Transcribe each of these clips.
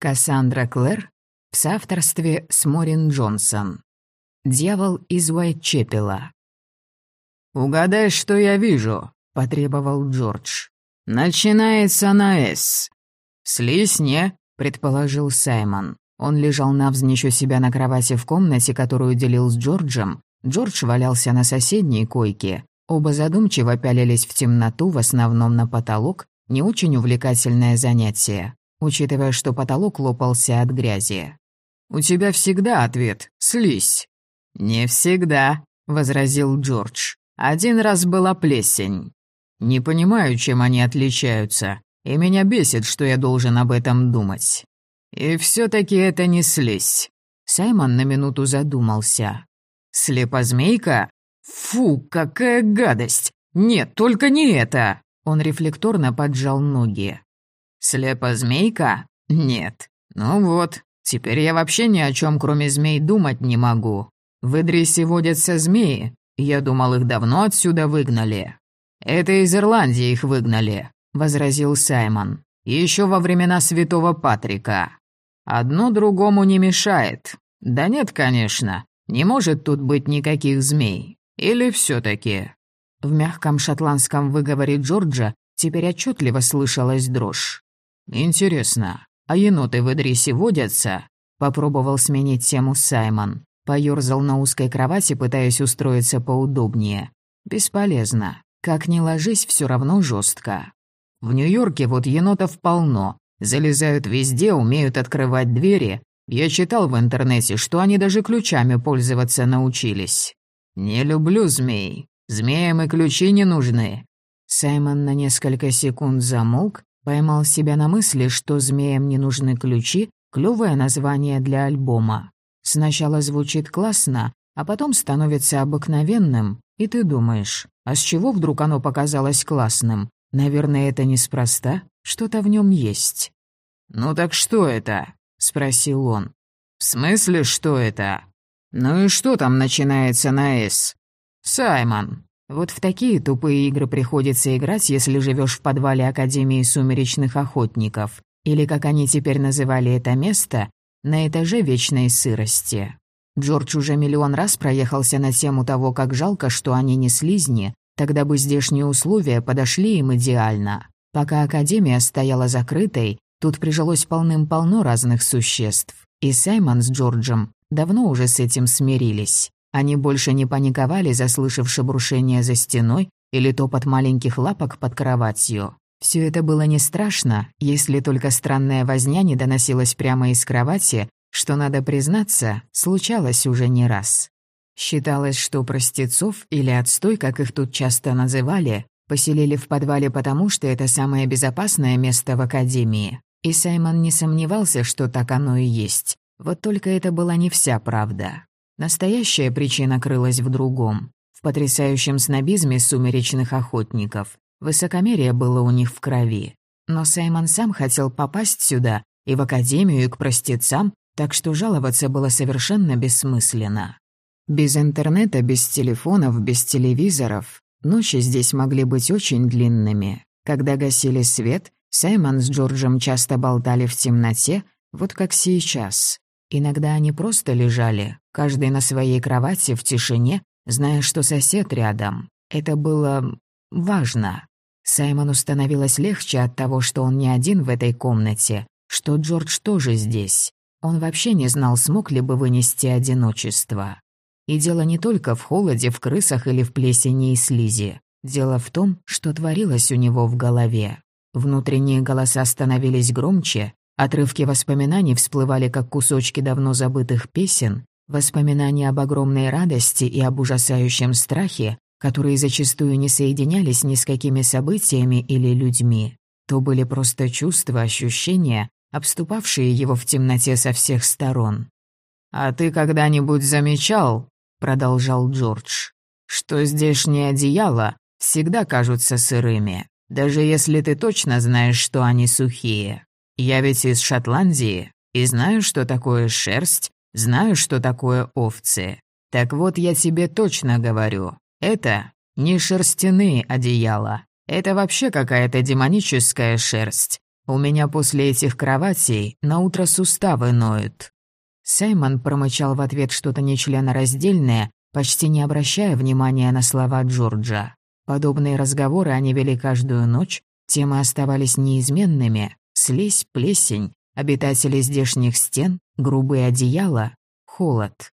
Кассандра Клэр в соавторстве с Морин Джонсон. «Дьявол из Уайтчепела». «Угадай, что я вижу», — потребовал Джордж. «Начинается на «С». «Слизь, не?» — предположил Саймон. Он лежал навзничь у себя на кровати в комнате, которую делил с Джорджем. Джордж валялся на соседней койке. Оба задумчиво пялились в темноту, в основном на потолок. Не очень увлекательное занятие, учитывая, что потолок лопался от грязи. «У тебя всегда ответ — слизь». «Не всегда», — возразил Джордж. «Один раз была плесень. Не понимаю, чем они отличаются, и меня бесит, что я должен об этом думать. И все таки это не слизь». Саймон на минуту задумался. «Слепозмейка? Фу, какая гадость! Нет, только не это!» Он рефлекторно поджал ноги. «Слепозмейка? Нет. Ну вот, теперь я вообще ни о чем, кроме змей, думать не могу. В Идрисе водятся змеи. Я думал, их давно отсюда выгнали». «Это из Ирландии их выгнали», — возразил Саймон. «Еще во времена святого Патрика. Одно другому не мешает. Да нет, конечно. Не может тут быть никаких змей. Или все таки В мягком шотландском выговоре Джорджа теперь отчетливо слышалась дрожь. «Интересно, а еноты в Идрисе водятся?» Попробовал сменить тему Саймон. Поёрзал на узкой кровати, пытаясь устроиться поудобнее. «Бесполезно. Как ни ложись, все равно жестко. В Нью-Йорке вот енотов полно. Залезают везде, умеют открывать двери, я читал в интернете, что они даже ключами пользоваться научились. Не люблю змей. Змеям и ключи не нужны». Саймон на несколько секунд замолк, поймал себя на мысли, что змеям не нужны ключи, клёвое название для альбома. Сначала звучит классно, а потом становится обыкновенным, и ты думаешь, а с чего вдруг оно показалось классным? Наверное, это неспроста, что-то в нем есть. «Ну так что это?» — спросил он. «В смысле, что это?» «Ну и что там начинается на «С»?» «Саймон, вот в такие тупые игры приходится играть, если живешь в подвале Академии сумеречных охотников, или, как они теперь называли это место, на этаже вечной сырости. Джордж уже миллион раз проехался на тему того, как жалко, что они не слизни, тогда бы здешние условия подошли им идеально. Пока Академия стояла закрытой, Тут прижилось полным-полно разных существ, и Саймон с Джорджем давно уже с этим смирились. Они больше не паниковали, заслышав шебрушение за стеной или топот маленьких лапок под кроватью. Все это было не страшно, если только странная возня не доносилась прямо из кровати, что, надо признаться, случалось уже не раз. Считалось, что простецов или отстой, как их тут часто называли, поселили в подвале потому, что это самое безопасное место в академии. И Саймон не сомневался, что так оно и есть. Вот только это была не вся правда. Настоящая причина крылась в другом. В потрясающем снобизме сумеречных охотников. Высокомерие было у них в крови. Но Саймон сам хотел попасть сюда, и в академию, и к простецам, так что жаловаться было совершенно бессмысленно. Без интернета, без телефонов, без телевизоров ночи здесь могли быть очень длинными. Когда гасили свет, Саймон с Джорджем часто болтали в темноте, вот как сейчас. Иногда они просто лежали, каждый на своей кровати в тишине, зная, что сосед рядом. Это было важно. Саймону становилось легче от того, что он не один в этой комнате, что Джордж тоже здесь. Он вообще не знал, смог ли бы вынести одиночество. И дело не только в холоде, в крысах или в плесени и слизи. Дело в том, что творилось у него в голове. Внутренние голоса становились громче, отрывки воспоминаний всплывали как кусочки давно забытых песен, воспоминания об огромной радости и об ужасающем страхе, которые зачастую не соединялись ни с какими событиями или людьми. То были просто чувства, ощущения, обступавшие его в темноте со всех сторон. «А ты когда-нибудь замечал, — продолжал Джордж, — что здешние одеяла всегда кажутся сырыми?» Даже если ты точно знаешь, что они сухие. Я ведь из Шотландии и знаю, что такое шерсть, знаю, что такое овцы. Так вот, я тебе точно говорю, это не шерстяные одеяла. Это вообще какая-то демоническая шерсть. У меня после этих кроватей на утро суставы ноют». Саймон промычал в ответ что-то нечленораздельное, почти не обращая внимания на слова Джорджа. Подобные разговоры они вели каждую ночь, темы оставались неизменными. Слизь, плесень, обитатели здешних стен, грубые одеяла, холод.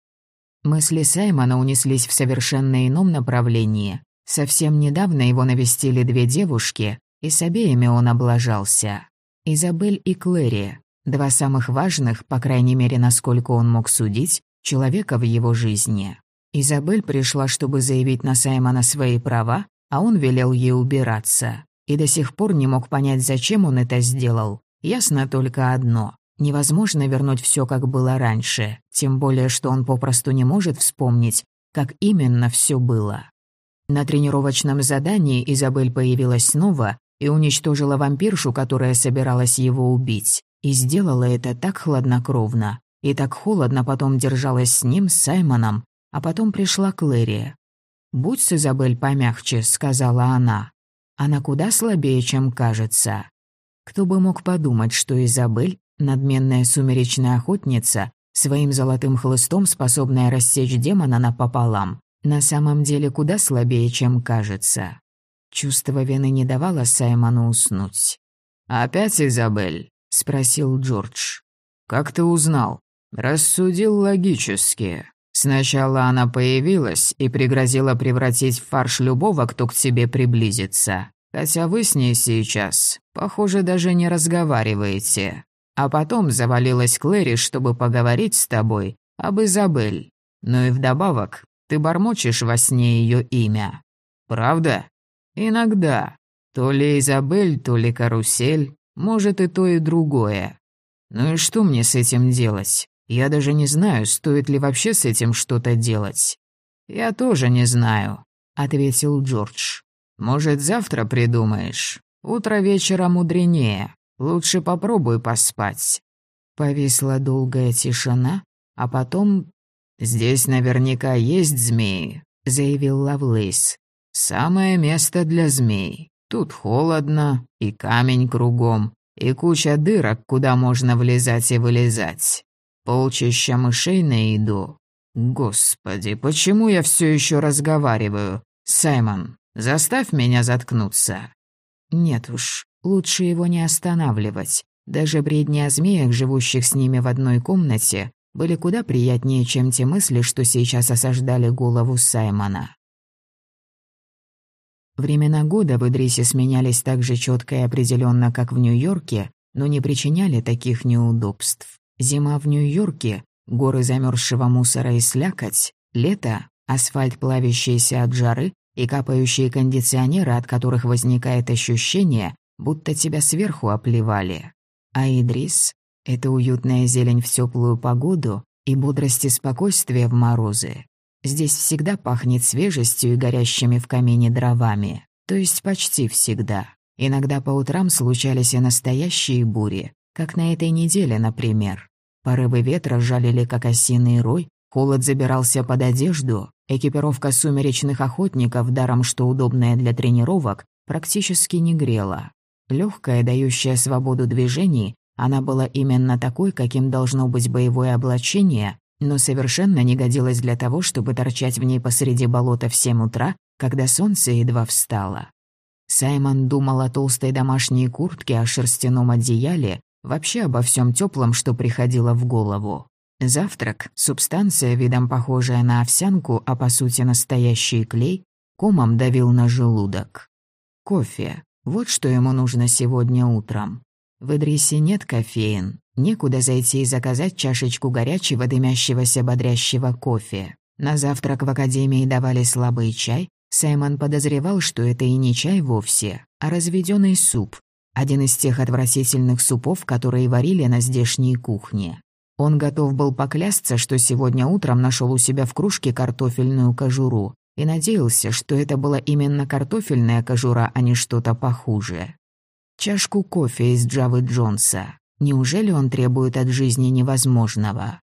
Мысли Саймона унеслись в совершенно ином направлении. Совсем недавно его навестили две девушки, и с обеими он облажался. Изабель и Клэри, два самых важных, по крайней мере, насколько он мог судить, человека в его жизни. Изабель пришла, чтобы заявить на Саймона свои права, а он велел ей убираться. И до сих пор не мог понять, зачем он это сделал. Ясно только одно. Невозможно вернуть все, как было раньше, тем более, что он попросту не может вспомнить, как именно все было. На тренировочном задании Изабель появилась снова и уничтожила вампиршу, которая собиралась его убить. И сделала это так хладнокровно. И так холодно потом держалась с ним, с Саймоном. А потом пришла Клэри. «Будь с Изабель помягче», — сказала она. «Она куда слабее, чем кажется». Кто бы мог подумать, что Изабель, надменная сумеречная охотница, своим золотым хлыстом, способная рассечь демона напополам, на самом деле куда слабее, чем кажется. Чувство вины не давало Саймону уснуть. «Опять Изабель?» — спросил Джордж. «Как ты узнал?» «Рассудил логически. Сначала она появилась и пригрозила превратить в фарш любого, кто к тебе приблизится. Хотя вы с ней сейчас, похоже, даже не разговариваете. А потом завалилась Клэри, чтобы поговорить с тобой об Изабель. Ну и вдобавок, ты бормочешь во сне ее имя. Правда? Иногда. То ли Изабель, то ли карусель, может и то, и другое. Ну и что мне с этим делать? Я даже не знаю, стоит ли вообще с этим что-то делать. Я тоже не знаю, ответил Джордж. Может, завтра придумаешь? Утро вечера мудренее. Лучше попробуй поспать. Повисла долгая тишина, а потом... «Здесь наверняка есть змеи», — заявил Лавлейс. «Самое место для змей. Тут холодно, и камень кругом, и куча дырок, куда можно влезать и вылезать полчища мышей на еду. Господи, почему я все еще разговариваю? Саймон, заставь меня заткнуться. Нет уж, лучше его не останавливать. Даже бредни о змеях, живущих с ними в одной комнате, были куда приятнее, чем те мысли, что сейчас осаждали голову Саймона. Времена года в Идрисе сменялись так же четко и определенно, как в Нью-Йорке, но не причиняли таких неудобств. Зима в Нью-Йорке, горы замерзшего мусора и слякоть, лето, асфальт, плавящийся от жары и капающие кондиционеры, от которых возникает ощущение, будто тебя сверху оплевали. А Идрис — это уютная зелень в теплую погоду и бодрость и спокойствие в морозы. Здесь всегда пахнет свежестью и горящими в камине дровами, то есть почти всегда. Иногда по утрам случались и настоящие бури, как на этой неделе, например. Порывы ветра жалили, как осиный рой, холод забирался под одежду, экипировка сумеречных охотников, даром что удобная для тренировок, практически не грела. Легкая, дающая свободу движений, она была именно такой, каким должно быть боевое облачение, но совершенно не годилась для того, чтобы торчать в ней посреди болота в семь утра, когда солнце едва встало. Саймон думал о толстой домашней куртке, о шерстяном одеяле, Вообще обо всем теплом, что приходило в голову. Завтрак, субстанция, видом похожая на овсянку, а по сути настоящий клей, комом давил на желудок. Кофе. Вот что ему нужно сегодня утром. В Идрисе нет кофеин. Некуда зайти и заказать чашечку горячего дымящегося бодрящего кофе. На завтрак в академии давали слабый чай. Саймон подозревал, что это и не чай вовсе, а разведенный суп, один из тех отвратительных супов, которые варили на здешней кухне. Он готов был поклясться, что сегодня утром нашел у себя в кружке картофельную кожуру и надеялся, что это была именно картофельная кожура, а не что-то похуже. Чашку кофе из Джавы Джонса. Неужели он требует от жизни невозможного?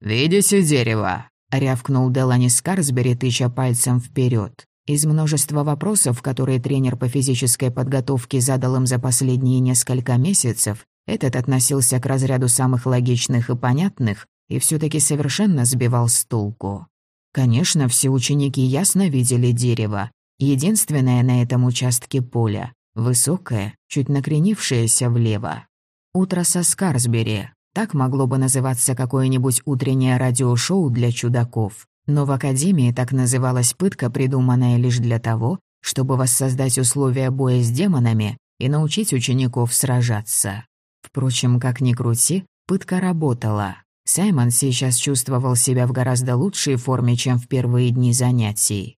«Видите дерево?» — рявкнул Делани Скарсбери, тыча пальцем вперед. Из множества вопросов, которые тренер по физической подготовке задал им за последние несколько месяцев, этот относился к разряду самых логичных и понятных и все таки совершенно сбивал с толку. Конечно, все ученики ясно видели дерево, единственное на этом участке поля, высокое, чуть накренившееся влево. «Утро со Скарсбери», так могло бы называться какое-нибудь утреннее радиошоу для чудаков. Но в Академии так называлась пытка, придуманная лишь для того, чтобы воссоздать условия боя с демонами и научить учеников сражаться. Впрочем, как ни крути, пытка работала. Саймон сейчас чувствовал себя в гораздо лучшей форме, чем в первые дни занятий.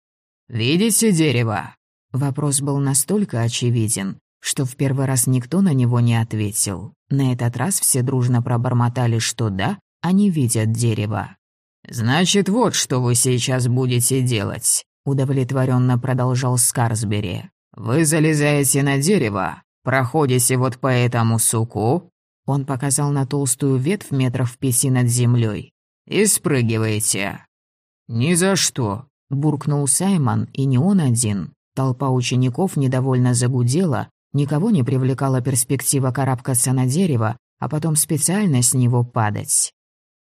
«Видите дерево?» Вопрос был настолько очевиден, что в первый раз никто на него не ответил. На этот раз все дружно пробормотали, что да, они видят дерево. «Значит, вот что вы сейчас будете делать», — удовлетворенно продолжал Скарсбери. «Вы залезаете на дерево, проходите вот по этому суку». Он показал на толстую ветвь метров в пяти над землей. «И спрыгиваете». «Ни за что», — буркнул Саймон, и не он один. Толпа учеников недовольно загудела, Никого не привлекала перспектива карабкаться на дерево, а потом специально с него падать.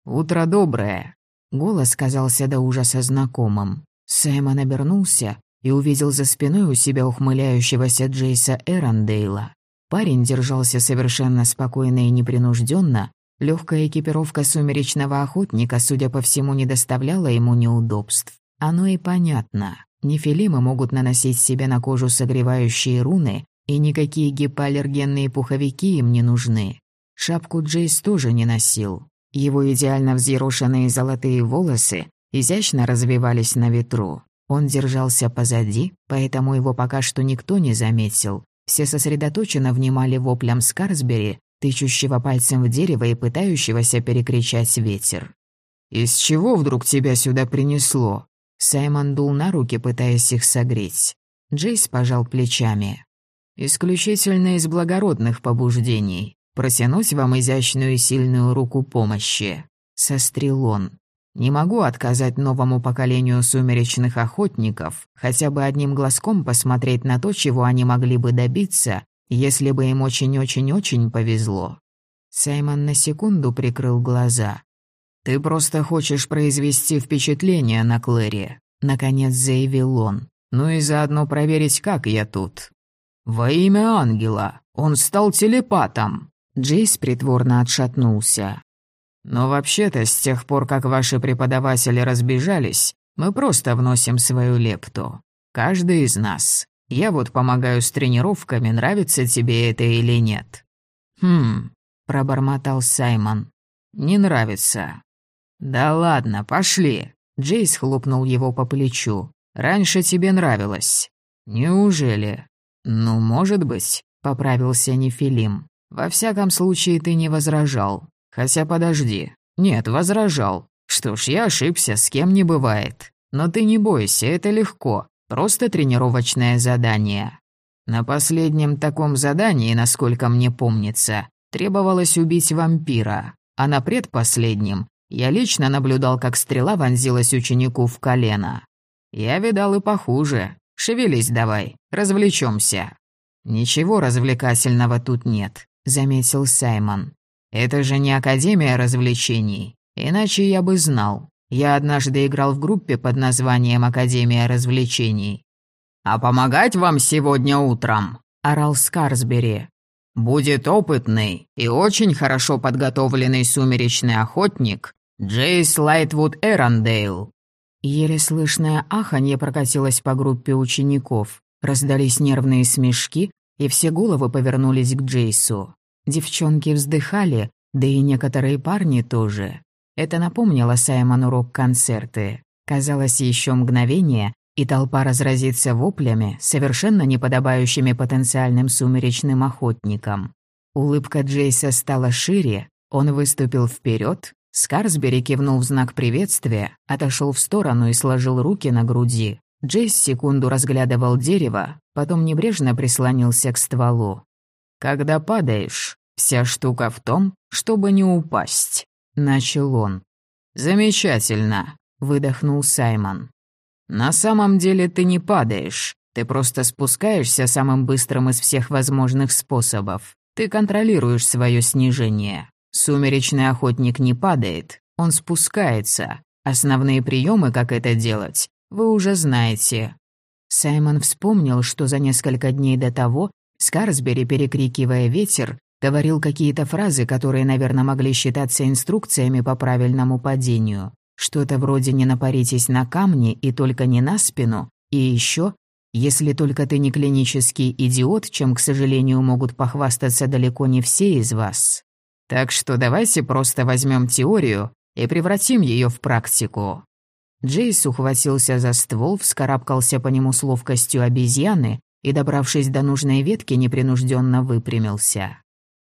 «Утро доброе!» Голос казался до ужаса знакомым. Саймон обернулся и увидел за спиной у себя ухмыляющегося Джейса Эрондейла. Парень держался совершенно спокойно и непринужденно. Легкая экипировка сумеречного охотника, судя по всему, не доставляла ему неудобств. Оно и понятно. Нефилимы могут наносить себе на кожу согревающие руны, и никакие гипоаллергенные пуховики им не нужны. Шапку Джейс тоже не носил. Его идеально взъерошенные золотые волосы изящно развивались на ветру. Он держался позади, поэтому его пока что никто не заметил. Все сосредоточенно внимали воплям Скарсбери, тычущего пальцем в дерево и пытающегося перекричать ветер. «Из чего вдруг тебя сюда принесло?» Саймон дул на руки, пытаясь их согреть. Джейс пожал плечами. Исключительно из благородных побуждений. Протянуть вам изящную и сильную руку помощи. Сострил он. Не могу отказать новому поколению сумеречных охотников, хотя бы одним глазком посмотреть на то, чего они могли бы добиться, если бы им очень-очень-очень повезло. Саймон на секунду прикрыл глаза. «Ты просто хочешь произвести впечатление на Клэри», — наконец заявил он. «Ну и заодно проверить, как я тут. «Во имя ангела! Он стал телепатом!» Джейс притворно отшатнулся. «Но вообще-то, с тех пор, как ваши преподаватели разбежались, мы просто вносим свою лепту. Каждый из нас. Я вот помогаю с тренировками, нравится тебе это или нет». «Хм», — пробормотал Саймон. «Не нравится». «Да ладно, пошли». Джейс хлопнул его по плечу. «Раньше тебе нравилось». «Неужели?» «Ну, может быть», — поправился Нефилим. «Во всяком случае, ты не возражал. Хотя подожди. Нет, возражал. Что ж, я ошибся, с кем не бывает. Но ты не бойся, это легко. Просто тренировочное задание». На последнем таком задании, насколько мне помнится, требовалось убить вампира, а на предпоследнем я лично наблюдал, как стрела вонзилась ученику в колено. Я видал и похуже. Шевелись давай, развлечемся. Ничего развлекательного тут нет, заметил Саймон. Это же не академия развлечений, иначе я бы знал. Я однажды играл в группе под названием Академия развлечений. А помогать вам сегодня утром, орал Скарсбери. Будет опытный и очень хорошо подготовленный сумеречный охотник Джейс Лайтвуд Эрондейл. Еле слышное аханье прокатилось по группе учеников. Раздались нервные смешки, и все головы повернулись к Джейсу. Девчонки вздыхали, да и некоторые парни тоже. Это напомнило Саймону рок-концерты. Казалось, еще мгновение, и толпа разразится воплями, совершенно неподобающими потенциальным сумеречным охотникам. Улыбка Джейса стала шире, он выступил вперед, Скарсбери кивнул в знак приветствия, отошел в сторону и сложил руки на груди. Джейс секунду разглядывал дерево, потом небрежно прислонился к стволу. «Когда падаешь, вся штука в том, чтобы не упасть», — начал он. «Замечательно», — выдохнул Саймон. На самом деле ты не падаешь. Ты просто спускаешься самым быстрым из всех возможных способов. Ты контролируешь свое снижение. Сумеречный охотник не падает, он спускается. Основные приемы, как это делать, вы уже знаете. Саймон вспомнил, что за несколько дней до того Скарсбери, перекрикивая ветер, говорил какие-то фразы, которые, наверное, могли считаться инструкциями по правильному падению. Что-то вроде «не напаритесь на камни и только не на спину», и еще «если только ты не клинический идиот, чем, к сожалению, могут похвастаться далеко не все из вас». Так что давайте просто возьмем теорию и превратим ее в практику. Джейс ухватился за ствол, вскарабкался по нему с ловкостью обезьяны и, добравшись до нужной ветки, непринужденно выпрямился.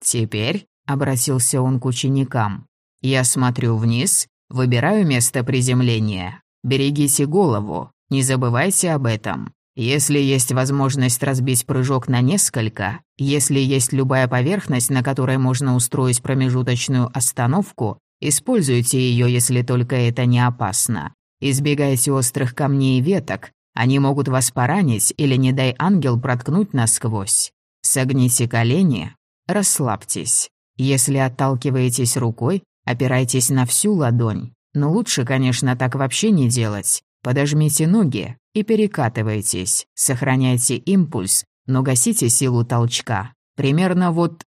«Теперь», — обратился он к ученикам, — «я смотрю вниз, выбираю место приземления. Берегите голову, не забывайте об этом. Если есть возможность разбить прыжок на несколько, если есть любая поверхность, на которой можно устроить промежуточную остановку, используйте ее, если только это не опасно. Избегайте острых камней и веток, они могут вас поранить или, не дай ангел, проткнуть насквозь. Согните колени, расслабьтесь. Если отталкиваетесь рукой, опирайтесь на всю ладонь. Но лучше, конечно, так вообще не делать. Подожмите ноги и перекатывайтесь. Сохраняйте импульс, но гасите силу толчка. Примерно вот...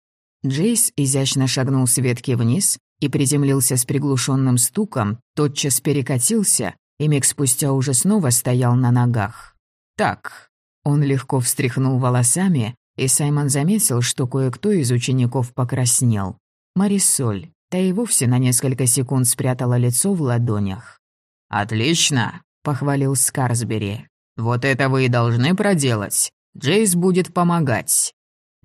Джейс изящно шагнул с ветки вниз и приземлился с приглушенным стуком, тотчас перекатился и миг спустя уже снова стоял на ногах. «Так». Он легко встряхнул волосами, и Саймон заметил, что кое-кто из учеников покраснел. Марисоль, та и вовсе на несколько секунд спрятала лицо в ладонях. «Отлично», — похвалил Скарсбери. «Вот это вы и должны проделать. Джейс будет помогать».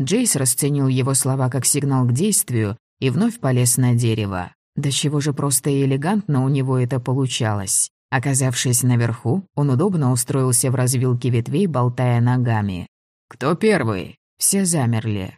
Джейс расценил его слова как сигнал к действию и вновь полез на дерево. Да чего же просто и элегантно у него это получалось. Оказавшись наверху, он удобно устроился в развилке ветвей, болтая ногами. «Кто первый?» Все замерли.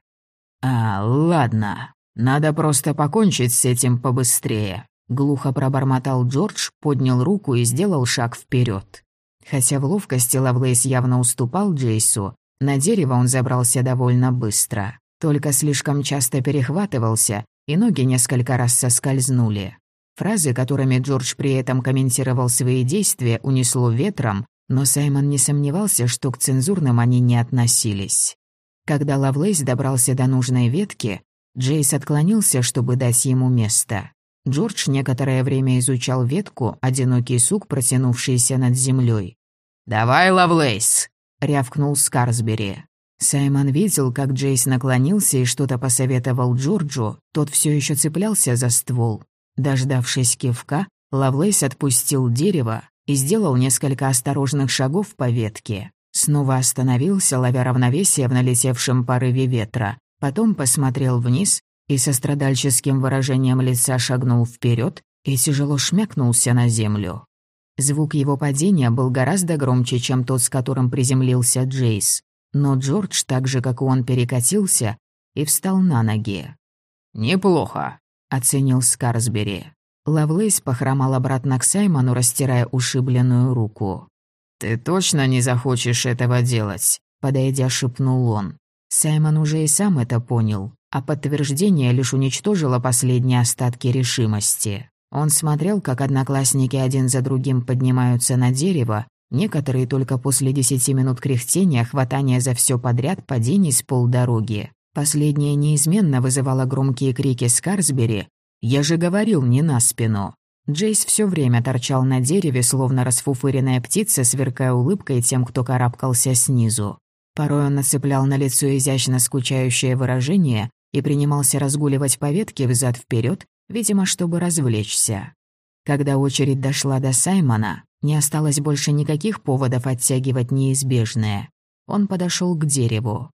«А, ладно. Надо просто покончить с этим побыстрее», — глухо пробормотал Джордж, поднял руку и сделал шаг вперед. Хотя в ловкости Лавлейс явно уступал Джейсу, на дерево он забрался довольно быстро. Только слишком часто перехватывался, и ноги несколько раз соскользнули. Фразы, которыми Джордж при этом комментировал свои действия, унесло ветром, но Саймон не сомневался, что к цензурным они не относились. Когда Лавлейс добрался до нужной ветки, Джейс отклонился, чтобы дать ему место. Джордж некоторое время изучал ветку, одинокий сук, протянувшийся над землей. «Давай, Лавлейс!» — рявкнул Скарсбери. Саймон видел, как Джейс наклонился и что-то посоветовал Джорджу, тот все еще цеплялся за ствол. Дождавшись кивка, Лавлейс отпустил дерево и сделал несколько осторожных шагов по ветке. Снова остановился, ловя равновесие в налетевшем порыве ветра. Потом посмотрел вниз и со страдальческим выражением лица шагнул вперед и тяжело шмякнулся на землю. Звук его падения был гораздо громче, чем тот, с которым приземлился Джейс. Но Джордж, так же, как и он, перекатился и встал на ноги. «Неплохо», — оценил Скарсбери. Лавлейс похромал обратно к Саймону, растирая ушибленную руку. «Ты точно не захочешь этого делать?» — подойдя, шепнул он. Саймон уже и сам это понял, а подтверждение лишь уничтожило последние остатки решимости. Он смотрел, как одноклассники один за другим поднимаются на дерево, некоторые только после десяти минут кряхтения, хватания за все подряд, падений с полдороги. Последнее неизменно вызывало громкие крики Скарсбери «Я же говорил, не на спину!». Джейс все время торчал на дереве, словно расфуфыренная птица, сверкая улыбкой тем, кто карабкался снизу. Порой он нацеплял на лицо изящно скучающее выражение и принимался разгуливать по ветке взад вперед, видимо, чтобы развлечься. Когда очередь дошла до Саймона, не осталось больше никаких поводов оттягивать неизбежное. Он подошел к дереву.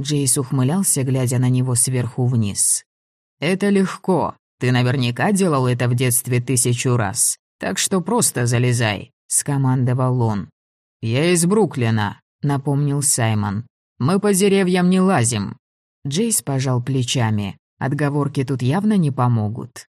Джейс ухмылялся, глядя на него сверху вниз. «Это легко. Ты наверняка делал это в детстве тысячу раз. Так что просто залезай», — скомандовал он. «Я из Бруклина», — напомнил Саймон. «Мы по деревьям не лазим». Джейс пожал плечами. Отговорки тут явно не помогут.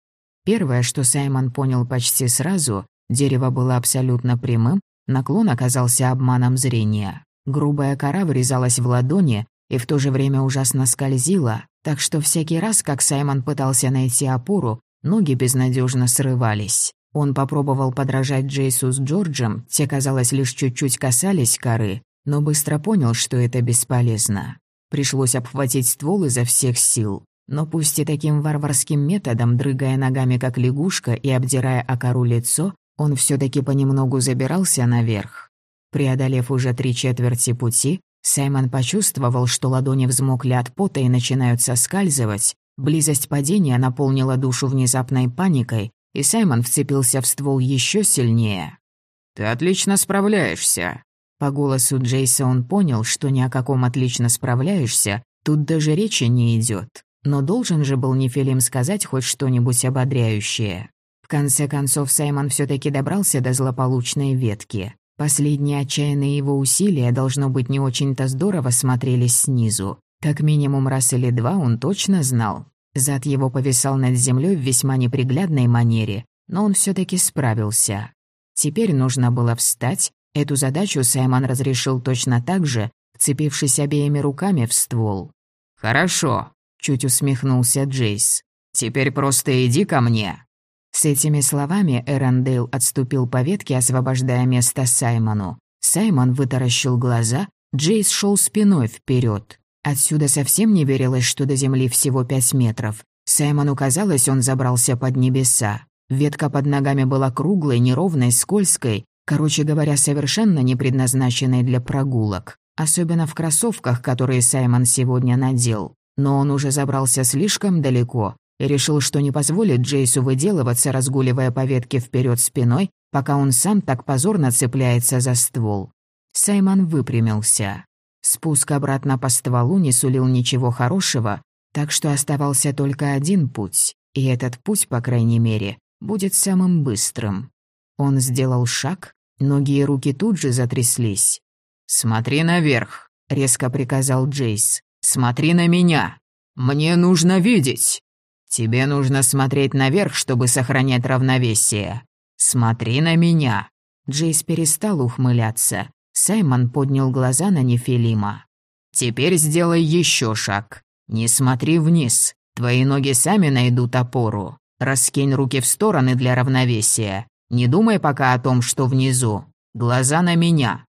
Первое, что Саймон понял почти сразу, дерево было абсолютно прямым, Наклон оказался обманом зрения. Грубая кора врезалась в ладони и в то же время ужасно скользила, так что всякий раз, как Саймон пытался найти опору, ноги безнадежно срывались. Он попробовал подражать Джейсу с Джорджем, те, казалось, лишь чуть-чуть касались коры, но быстро понял, что это бесполезно. Пришлось обхватить ствол изо всех сил. Но пусть и таким варварским методом, дрыгая ногами как лягушка и обдирая о кору лицо, он все таки понемногу забирался наверх. Преодолев уже три четверти пути, Саймон почувствовал, что ладони взмокли от пота и начинают соскальзывать. Близость падения наполнила душу внезапной паникой, и Саймон вцепился в ствол еще сильнее. «Ты отлично справляешься». По голосу Джейса он понял, что ни о каком «отлично справляешься» тут даже речи не идет. Но должен же был Нефилим сказать хоть что-нибудь ободряющее. В конце концов, Саймон все таки добрался до злополучной ветки. Последние отчаянные его усилия, должно быть, не очень-то здорово смотрелись снизу. Как минимум раз или два он точно знал. Зад его повисал над землей в весьма неприглядной манере, но он все таки справился. Теперь нужно было встать. Эту задачу Саймон разрешил точно так же, вцепившись обеими руками в ствол. «Хорошо», Чуть усмехнулся Джейс. «Теперь просто иди ко мне». С этими словами Эрондейл отступил по ветке, освобождая место Саймону. Саймон вытаращил глаза, Джейс шел спиной вперед. Отсюда совсем не верилось, что до земли всего пять метров. Саймону казалось, он забрался под небеса. Ветка под ногами была круглой, неровной, скользкой, короче говоря, совершенно не предназначенной для прогулок. Особенно в кроссовках, которые Саймон сегодня надел. Но он уже забрался слишком далеко решил, что не позволит Джейсу выделываться, разгуливая по ветке вперед спиной, пока он сам так позорно цепляется за ствол. Саймон выпрямился. Спуск обратно по стволу не сулил ничего хорошего, так что оставался только один путь, и этот путь, по крайней мере, будет самым быстрым. Он сделал шаг, ноги и руки тут же затряслись. «Смотри наверх», — резко приказал Джейс. Смотри на меня. Мне нужно видеть. Тебе нужно смотреть наверх, чтобы сохранять равновесие. Смотри на меня». Джейс перестал ухмыляться. Саймон поднял глаза на Нефилима. «Теперь сделай еще шаг. Не смотри вниз. Твои ноги сами найдут опору. Раскинь руки в стороны для равновесия. Не думай пока о том, что внизу. Глаза на меня».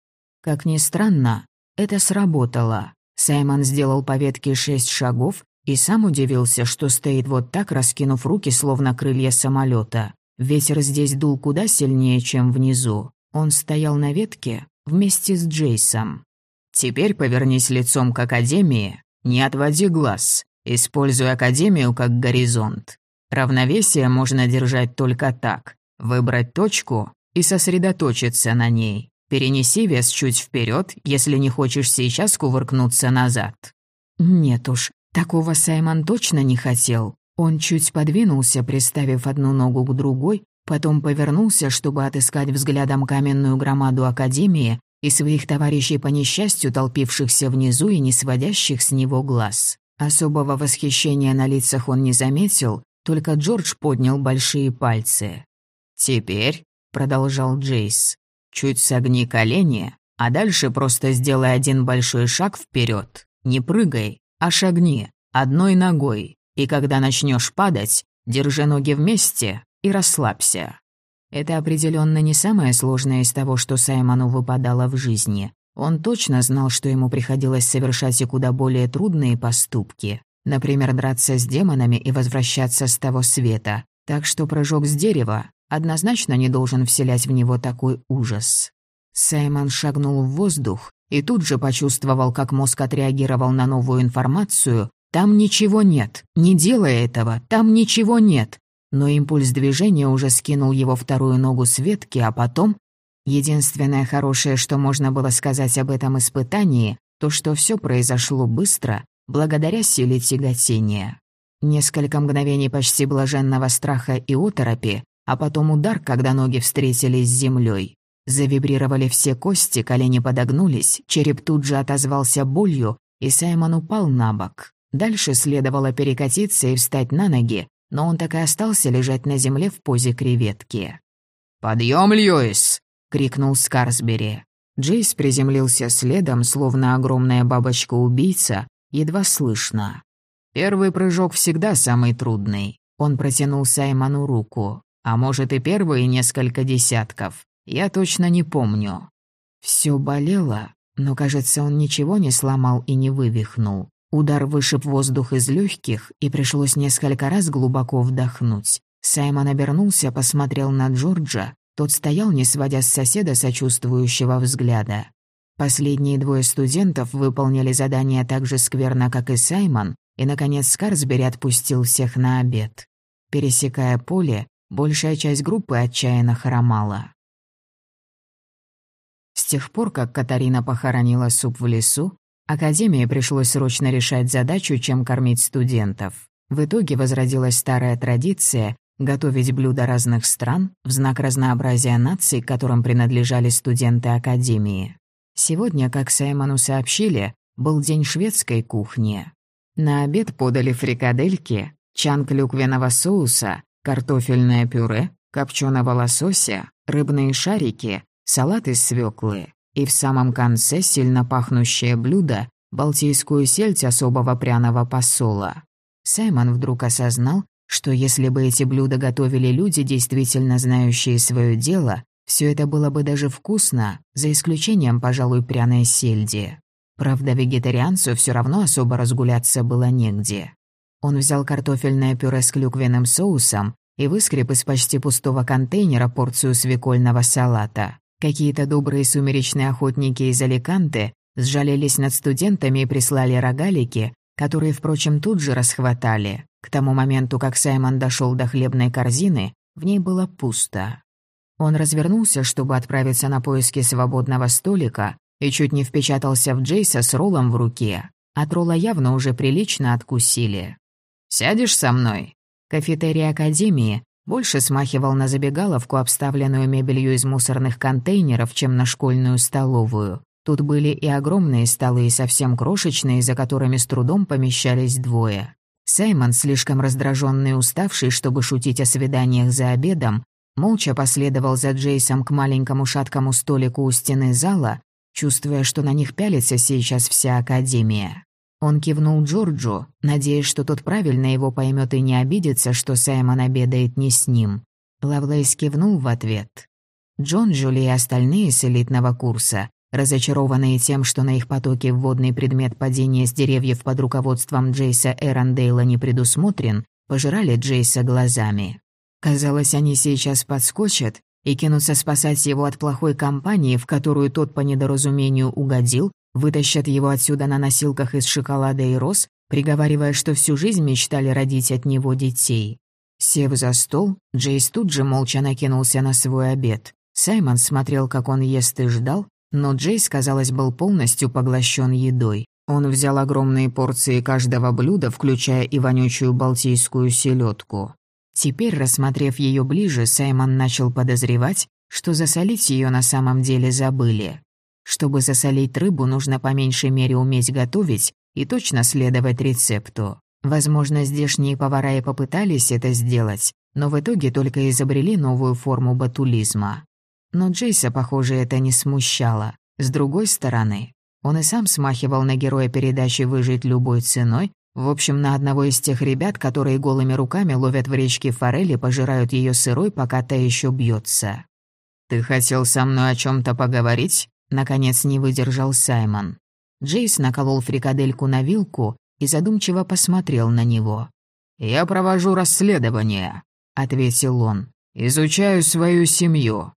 Как ни странно, это сработало. Саймон сделал по ветке шесть шагов и сам удивился, что стоит вот так, раскинув руки, словно крылья самолета. Ветер здесь дул куда сильнее, чем внизу. Он стоял на ветке вместе с Джейсом. «Теперь повернись лицом к Академии, не отводи глаз, используй Академию как горизонт. Равновесие можно держать только так, выбрать точку и сосредоточиться на ней. Перенеси вес чуть вперед, если не хочешь сейчас кувыркнуться назад». «Нет уж, такого Саймон точно не хотел». Он чуть подвинулся, приставив одну ногу к другой, потом повернулся, чтобы отыскать взглядом каменную громаду Академии и своих товарищей по несчастью, толпившихся внизу и не сводящих с него глаз. Особого восхищения на лицах он не заметил, только Джордж поднял большие пальцы. «Теперь», — продолжал Джейс, Чуть согни колени, а дальше просто сделай один большой шаг вперед. Не прыгай, а шагни одной ногой. И когда начнешь падать, держи ноги вместе и расслабься. Это определенно не самое сложное из того, что Саймону выпадало в жизни. Он точно знал, что ему приходилось совершать и куда более трудные поступки. Например, драться с демонами и возвращаться с того света. Так что прыжок с дерева однозначно не должен вселять в него такой ужас. Саймон шагнул в воздух и тут же почувствовал, как мозг отреагировал на новую информацию. «Там ничего нет, не делай этого, там ничего нет». Но импульс движения уже скинул его вторую ногу с ветки, а потом... Единственное хорошее, что можно было сказать об этом испытании, то, что все произошло быстро, благодаря силе тяготения. Несколько мгновений почти блаженного страха и оторопи, а потом удар, когда ноги встретились с землей. Завибрировали все кости, колени подогнулись, череп тут же отозвался болью, и Саймон упал на бок. Дальше следовало перекатиться и встать на ноги, но он так и остался лежать на земле в позе креветки. «Подъем, Льюис!» — крикнул Скарсбери. Джейс приземлился следом, словно огромная бабочка-убийца, едва слышно. «Первый прыжок всегда самый трудный». Он протянул Саймону руку. «А может, и первые несколько десятков. Я точно не помню». Все болело, но, кажется, он ничего не сломал и не вывихнул. Удар вышиб воздух из легких, и пришлось несколько раз глубоко вдохнуть. Саймон обернулся, посмотрел на Джорджа. Тот стоял, не сводя с соседа сочувствующего взгляда. Последние двое студентов выполнили задание так же скверно, как и Саймон, и, наконец, Скарсбери отпустил всех на обед. Пересекая поле, большая часть группы отчаянно хромала. Тех пор, как Катарина похоронила суп в лесу, Академии пришлось срочно решать задачу, чем кормить студентов. В итоге возродилась старая традиция готовить блюда разных стран в знак разнообразия наций, которым принадлежали студенты Академии. Сегодня, как Саймону сообщили, был день шведской кухни. На обед подали фрикадельки, чан клюквенного соуса, картофельное пюре, копченого лосося, рыбные шарики, салат из свеклы и в самом конце сильно пахнущее блюдо — балтийскую сельдь особого пряного посола. Саймон вдруг осознал, что если бы эти блюда готовили люди, действительно знающие свое дело, все это было бы даже вкусно, за исключением, пожалуй, пряной сельди. Правда, вегетарианцу все равно особо разгуляться было негде. Он взял картофельное пюре с клюквенным соусом и выскреб из почти пустого контейнера порцию свекольного салата. Какие-то добрые сумеречные охотники из Аликанте сжалились над студентами и прислали рогалики, которые, впрочем, тут же расхватали. К тому моменту, как Саймон дошел до хлебной корзины, в ней было пусто. Он развернулся, чтобы отправиться на поиски свободного столика, и чуть не впечатался в Джейса с роллом в руке. От ролла явно уже прилично откусили. «Сядешь со мной?» Кафетерий Академии больше смахивал на забегаловку, обставленную мебелью из мусорных контейнеров, чем на школьную столовую. Тут были и огромные столы, и совсем крошечные, за которыми с трудом помещались двое. Саймон, слишком раздраженный и уставший, чтобы шутить о свиданиях за обедом, молча последовал за Джейсом к маленькому шаткому столику у стены зала, чувствуя, что на них пялится сейчас вся Академия. Он кивнул Джорджу, надеясь, что тот правильно его поймет и не обидится, что Саймон обедает не с ним. Лавлейс кивнул в ответ. Джон, Джули и остальные с элитного курса, разочарованные тем, что на их потоке вводный предмет падения с деревьев под руководством Джейса Эрондейла не предусмотрен, пожирали Джейса глазами. Казалось, они сейчас подскочат и кинутся спасать его от плохой компании, в которую тот по недоразумению угодил, Вытащат его отсюда на носилках из шоколада и роз, приговаривая, что всю жизнь мечтали родить от него детей. Сев за стол, Джейс тут же молча накинулся на свой обед. Саймон смотрел, как он ест и ждал, но Джейс, казалось, был полностью поглощен едой. Он взял огромные порции каждого блюда, включая и вонючую балтийскую селедку. Теперь, рассмотрев ее ближе, Саймон начал подозревать, что засолить ее на самом деле забыли. Чтобы засолить рыбу, нужно по меньшей мере уметь готовить и точно следовать рецепту. Возможно, здешние повара и попытались это сделать, но в итоге только изобрели новую форму батулизма. Но Джейса, похоже, это не смущало. С другой стороны, он и сам смахивал на героя передачи «Выжить любой ценой», в общем, на одного из тех ребят, которые голыми руками ловят в речке форели, пожирают ее сырой, пока та еще бьется. «Ты хотел со мной о чем то поговорить?» Наконец не выдержал Саймон. Джейс наколол фрикадельку на вилку и задумчиво посмотрел на него. «Я провожу расследование», — ответил он. «Изучаю свою семью».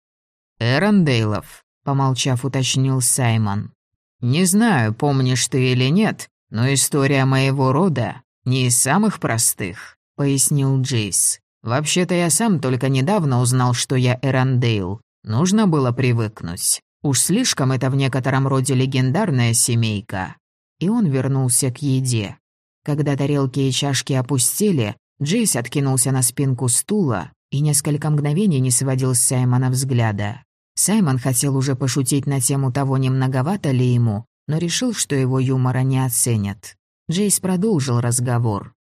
«Эрондейлов», — помолчав, уточнил Саймон. «Не знаю, помнишь ты или нет, но история моего рода не из самых простых», — пояснил Джейс. «Вообще-то я сам только недавно узнал, что я Эрондейл. Нужно было привыкнуть. Уж слишком это в некотором роде легендарная семейка. И он вернулся к еде. Когда тарелки и чашки опустили, Джейс откинулся на спинку стула и несколько мгновений не сводил с Саймона взгляда. Саймон хотел уже пошутить на тему того, не многовато ли ему, но решил, что его юмора не оценят. Джейс продолжил разговор.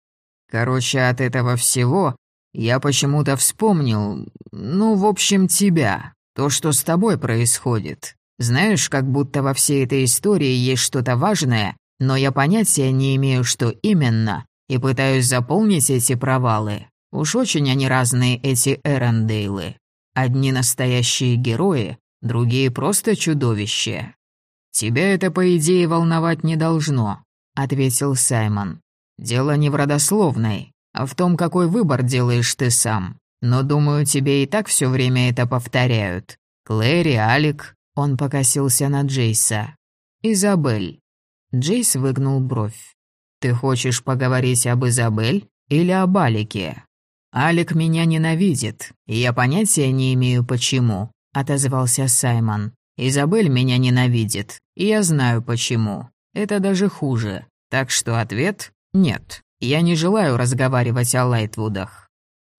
«Короче, от этого всего я почему-то вспомнил, ну, в общем, тебя. То, что с тобой происходит. Знаешь, как будто во всей этой истории есть что-то важное, но я понятия не имею, что именно, и пытаюсь заполнить эти провалы. Уж очень они разные, эти Эрендейлы. Одни настоящие герои, другие просто чудовища. Тебя это, по идее, волновать не должно, ответил Саймон. Дело не в родословной, а в том, какой выбор делаешь ты сам. Но, думаю, тебе и так все время это повторяют. Клэри, Алик, он покосился на Джейса. Изабель. Джейс выгнул бровь. «Ты хочешь поговорить об Изабель или об Алике?» «Алик меня ненавидит, и я понятия не имею почему», — отозвался Саймон. «Изабель меня ненавидит, и я знаю почему. Это даже хуже. Так что ответ — нет. Я не желаю разговаривать о Лайтвудах».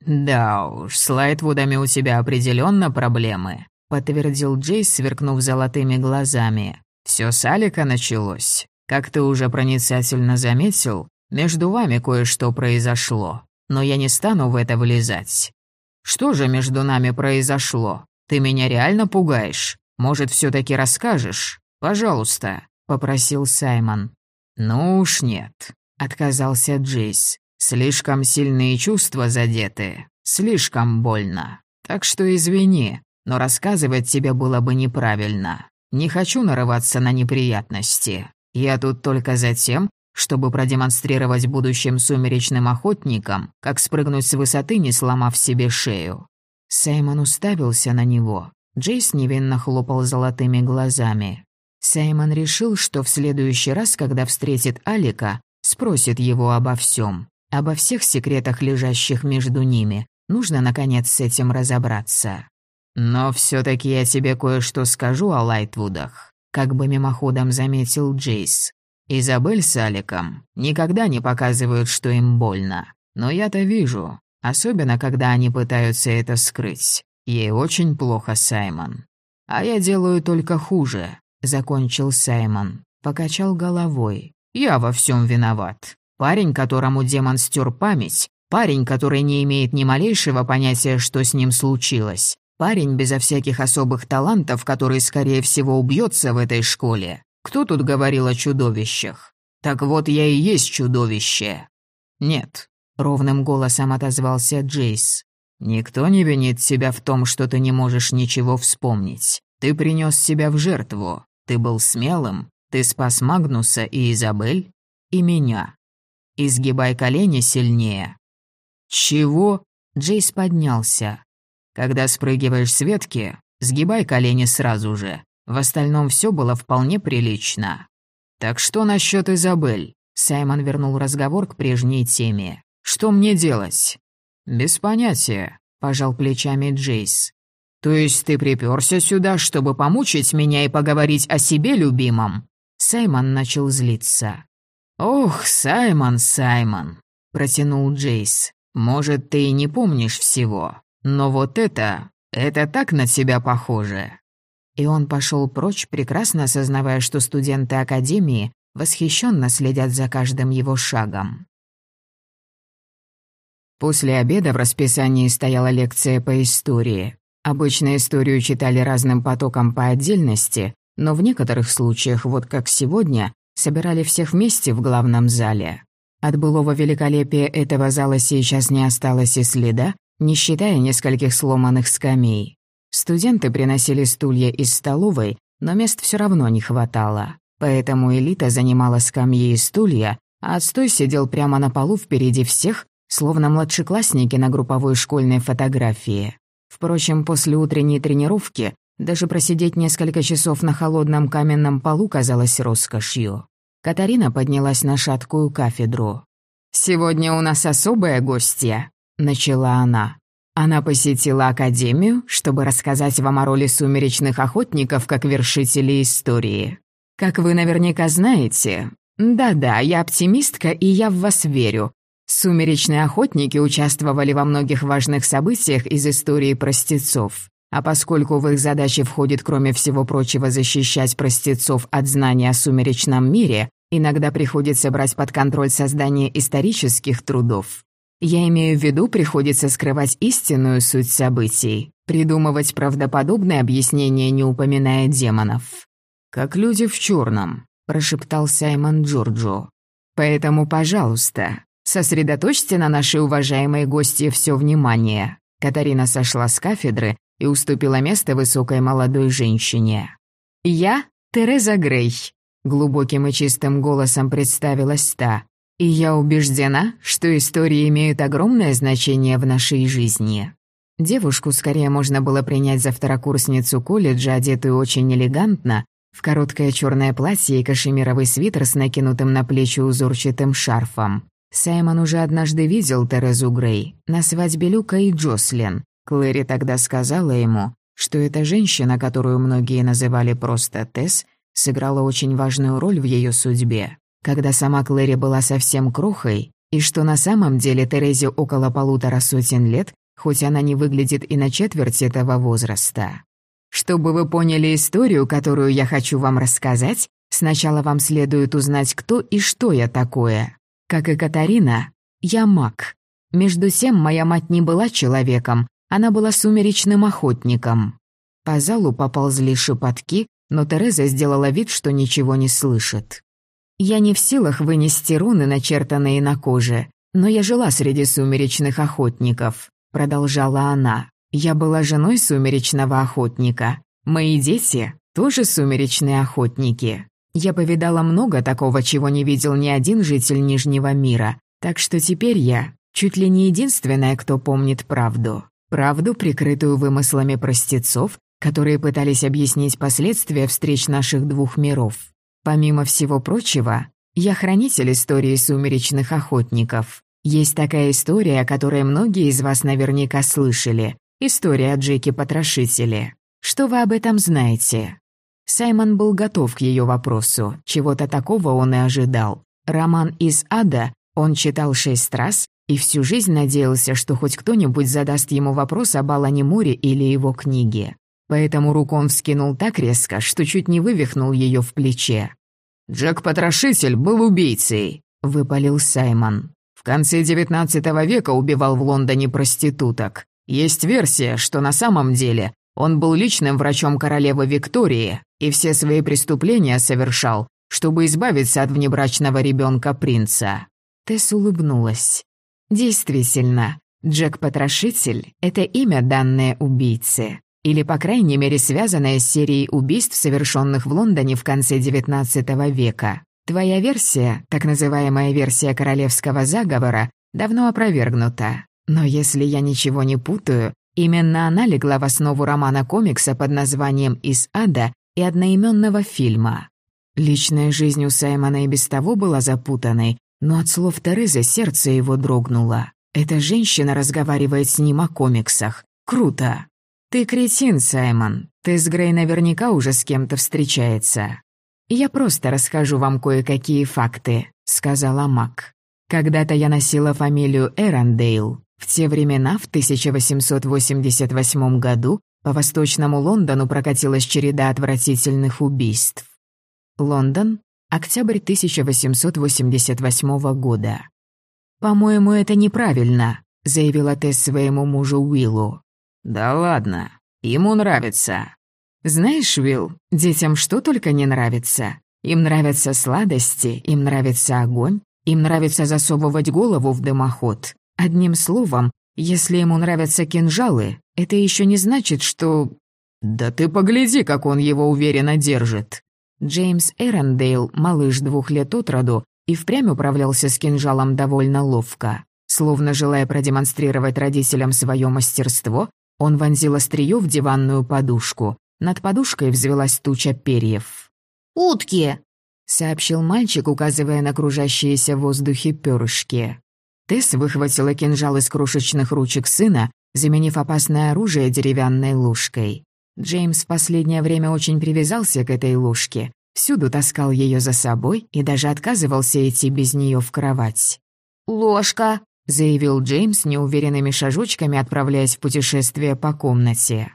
«Да уж, с Лайтвудами у тебя определенно проблемы», — подтвердил Джейс, сверкнув золотыми глазами. Все с Алика началось. Как ты уже проницательно заметил, между вами кое-что произошло, но я не стану в это влезать. Что же между нами произошло? Ты меня реально пугаешь? Может, все таки расскажешь? Пожалуйста», — попросил Саймон. «Ну уж нет», — отказался Джейс. «Слишком сильные чувства задеты, слишком больно. Так что извини, но рассказывать тебе было бы неправильно. Не хочу нарываться на неприятности. Я тут только за тем, чтобы продемонстрировать будущим сумеречным охотникам, как спрыгнуть с высоты, не сломав себе шею». Саймон уставился на него. Джейс невинно хлопал золотыми глазами. Саймон решил, что в следующий раз, когда встретит Алика, спросит его обо всем, обо всех секретах, лежащих между ними. Нужно, наконец, с этим разобраться. «Но все таки я тебе кое-что скажу о Лайтвудах», как бы мимоходом заметил Джейс. «Изабель с Аликом никогда не показывают, что им больно. Но я-то вижу, особенно когда они пытаются это скрыть. Ей очень плохо, Саймон. А я делаю только хуже», — закончил Саймон. Покачал головой. «Я во всем виноват. Парень, которому демон стер память, парень, который не имеет ни малейшего понятия, что с ним случилось, Парень безо всяких особых талантов, который, скорее всего, убьется в этой школе. Кто тут говорил о чудовищах? Так вот, я и есть чудовище. Нет, ровным голосом отозвался Джейс. Никто не винит тебя в том, что ты не можешь ничего вспомнить. Ты принес себя в жертву. Ты был смелым. Ты спас Магнуса и Изабель. И меня. Изгибай колени сильнее. Чего? Джейс поднялся. Когда спрыгиваешь с ветки, сгибай колени сразу же. В остальном все было вполне прилично. Так что насчет Изабель? Саймон вернул разговор к прежней теме. Что мне делать? Без понятия, пожал плечами Джейс. То есть ты приперся сюда, чтобы помучить меня и поговорить о себе, любимом? Саймон начал злиться. «Ох, Саймон, Саймон», — протянул Джейс. «Может, ты и не помнишь всего, но вот это... это так на себя похоже». И он пошел прочь, прекрасно осознавая, что студенты Академии восхищенно следят за каждым его шагом. После обеда в расписании стояла лекция по истории. Обычно историю читали разным потоком по отдельности, но в некоторых случаях, вот как сегодня, собирали всех вместе в главном зале. От былого великолепия этого зала сейчас не осталось и следа, не считая нескольких сломанных скамей. Студенты приносили стулья из столовой, но мест все равно не хватало. Поэтому элита занимала скамьи и стулья, а отстой сидел прямо на полу впереди всех, словно младшеклассники на групповой школьной фотографии. Впрочем, после утренней тренировки даже просидеть несколько часов на холодном каменном полу казалось роскошью. Катарина поднялась на шаткую кафедру. «Сегодня у нас особая гостья», начала она. Она посетила Академию, чтобы рассказать вам о роли сумеречных охотников как вершителей истории. Как вы наверняка знаете, да-да, я оптимистка, и я в вас верю. Сумеречные охотники участвовали во многих важных событиях из истории простецов. А поскольку в их задачи входит, кроме всего прочего, защищать простецов от знания о сумеречном мире, иногда приходится брать под контроль создание исторических трудов. Я имею в виду, приходится скрывать истинную суть событий, Придумывать правдоподобное объяснение, не упоминая демонов. «Как люди в черном, прошептал Саймон Джорджо. «Поэтому, пожалуйста, сосредоточьте на нашей уважаемой гости все внимание». Катарина сошла с кафедры и уступила место высокой молодой женщине. «Я Тереза Грей», — глубоким и чистым голосом представилась та. «И я убеждена, что истории имеют огромное значение в нашей жизни». Девушку скорее можно было принять за второкурсницу колледжа, одетую очень элегантно, в короткое черное платье и кашемировый свитер с накинутым на плечи узорчатым шарфом. Саймон уже однажды видел Терезу Грей на свадьбе Люка и Джослин. Клэри тогда сказала ему, что эта женщина, которую многие называли просто Тесс, сыграла очень важную роль в ее судьбе. Когда сама Клэри была совсем крохой, и что на самом деле Терезе около полутора сотен лет, хоть она не выглядит и на четверть этого возраста. Чтобы вы поняли историю, которую я хочу вам рассказать, сначала вам следует узнать, кто и что я такое. Как и Катарина, я маг. Между тем, моя мать не была человеком, она была сумеречным охотником. По залу поползли шепотки, но Тереза сделала вид, что ничего не слышит. Я не в силах вынести руны, начертанные на коже, но я жила среди сумеречных охотников продолжала она. «Я была женой сумеречного охотника. Мои дети тоже сумеречные охотники. Я повидала много такого, чего не видел ни один житель Нижнего мира, так что теперь я чуть ли не единственная, кто помнит правду. Правду, прикрытую вымыслами простецов, которые пытались объяснить последствия встреч наших двух миров. Помимо всего прочего, я хранитель истории сумеречных охотников. Есть такая история, о которой многие из вас наверняка слышали. История о Джеке Потрошителе. Что вы об этом знаете?» Саймон был готов к ее вопросу. Чего-то такого он и ожидал. Роман из ада он читал шесть раз и всю жизнь надеялся, что хоть кто-нибудь задаст ему вопрос об Алане Море или его книге. Поэтому руку он вскинул так резко, что чуть не вывихнул ее в плече. «Джек-потрошитель был убийцей», — выпалил Саймон. В конце XIX века убивал в Лондоне проституток. Есть версия, что на самом деле он был личным врачом королевы Виктории и все свои преступления совершал, чтобы избавиться от внебрачного ребенка принца. Тесс улыбнулась. Действительно, Джек-потрошитель — это имя, данное убийце. Или, по крайней мере, связанное с серией убийств, совершенных в Лондоне в конце XIX века. Твоя версия, так называемая версия королевского заговора, давно опровергнута. Но если я ничего не путаю, именно она легла в основу романа-комикса под названием «Из ада» и одноименного фильма. Личная жизнь у Саймона и без того была запутанной, но от слов Терезы сердце его дрогнуло. Эта женщина разговаривает с ним о комиксах. Круто. Ты кретин, Саймон. Ты с Грей наверняка уже с кем-то встречается. «Я просто расскажу вам кое-какие факты», — сказала Мак. «Когда-то я носила фамилию Эрондейл. В те времена, в 1888 году, по восточному Лондону прокатилась череда отвратительных убийств. Лондон, октябрь 1888 года. «По-моему, это неправильно», — заявила Тесс своему мужу Уиллу. «Да ладно, ему нравится», знаешь, Уилл, детям что только не нравится. Им нравятся сладости, им нравится огонь, им нравится засовывать голову в дымоход. Одним словом, если ему нравятся кинжалы, это еще не значит, что... Да ты погляди, как он его уверенно держит. Джеймс Эрондейл, малыш двух лет от роду, и впрямь управлялся с кинжалом довольно ловко. Словно желая продемонстрировать родителям свое мастерство, он вонзил острие в диванную подушку, над подушкой взвелась туча перьев. «Утки!» — сообщил мальчик, указывая на кружащиеся в воздухе перышки. Тесс выхватила кинжал из крошечных ручек сына, заменив опасное оружие деревянной ложкой. Джеймс в последнее время очень привязался к этой ложке, всюду таскал ее за собой и даже отказывался идти без нее в кровать. «Ложка», — заявил Джеймс неуверенными шажочками, отправляясь в путешествие по комнате.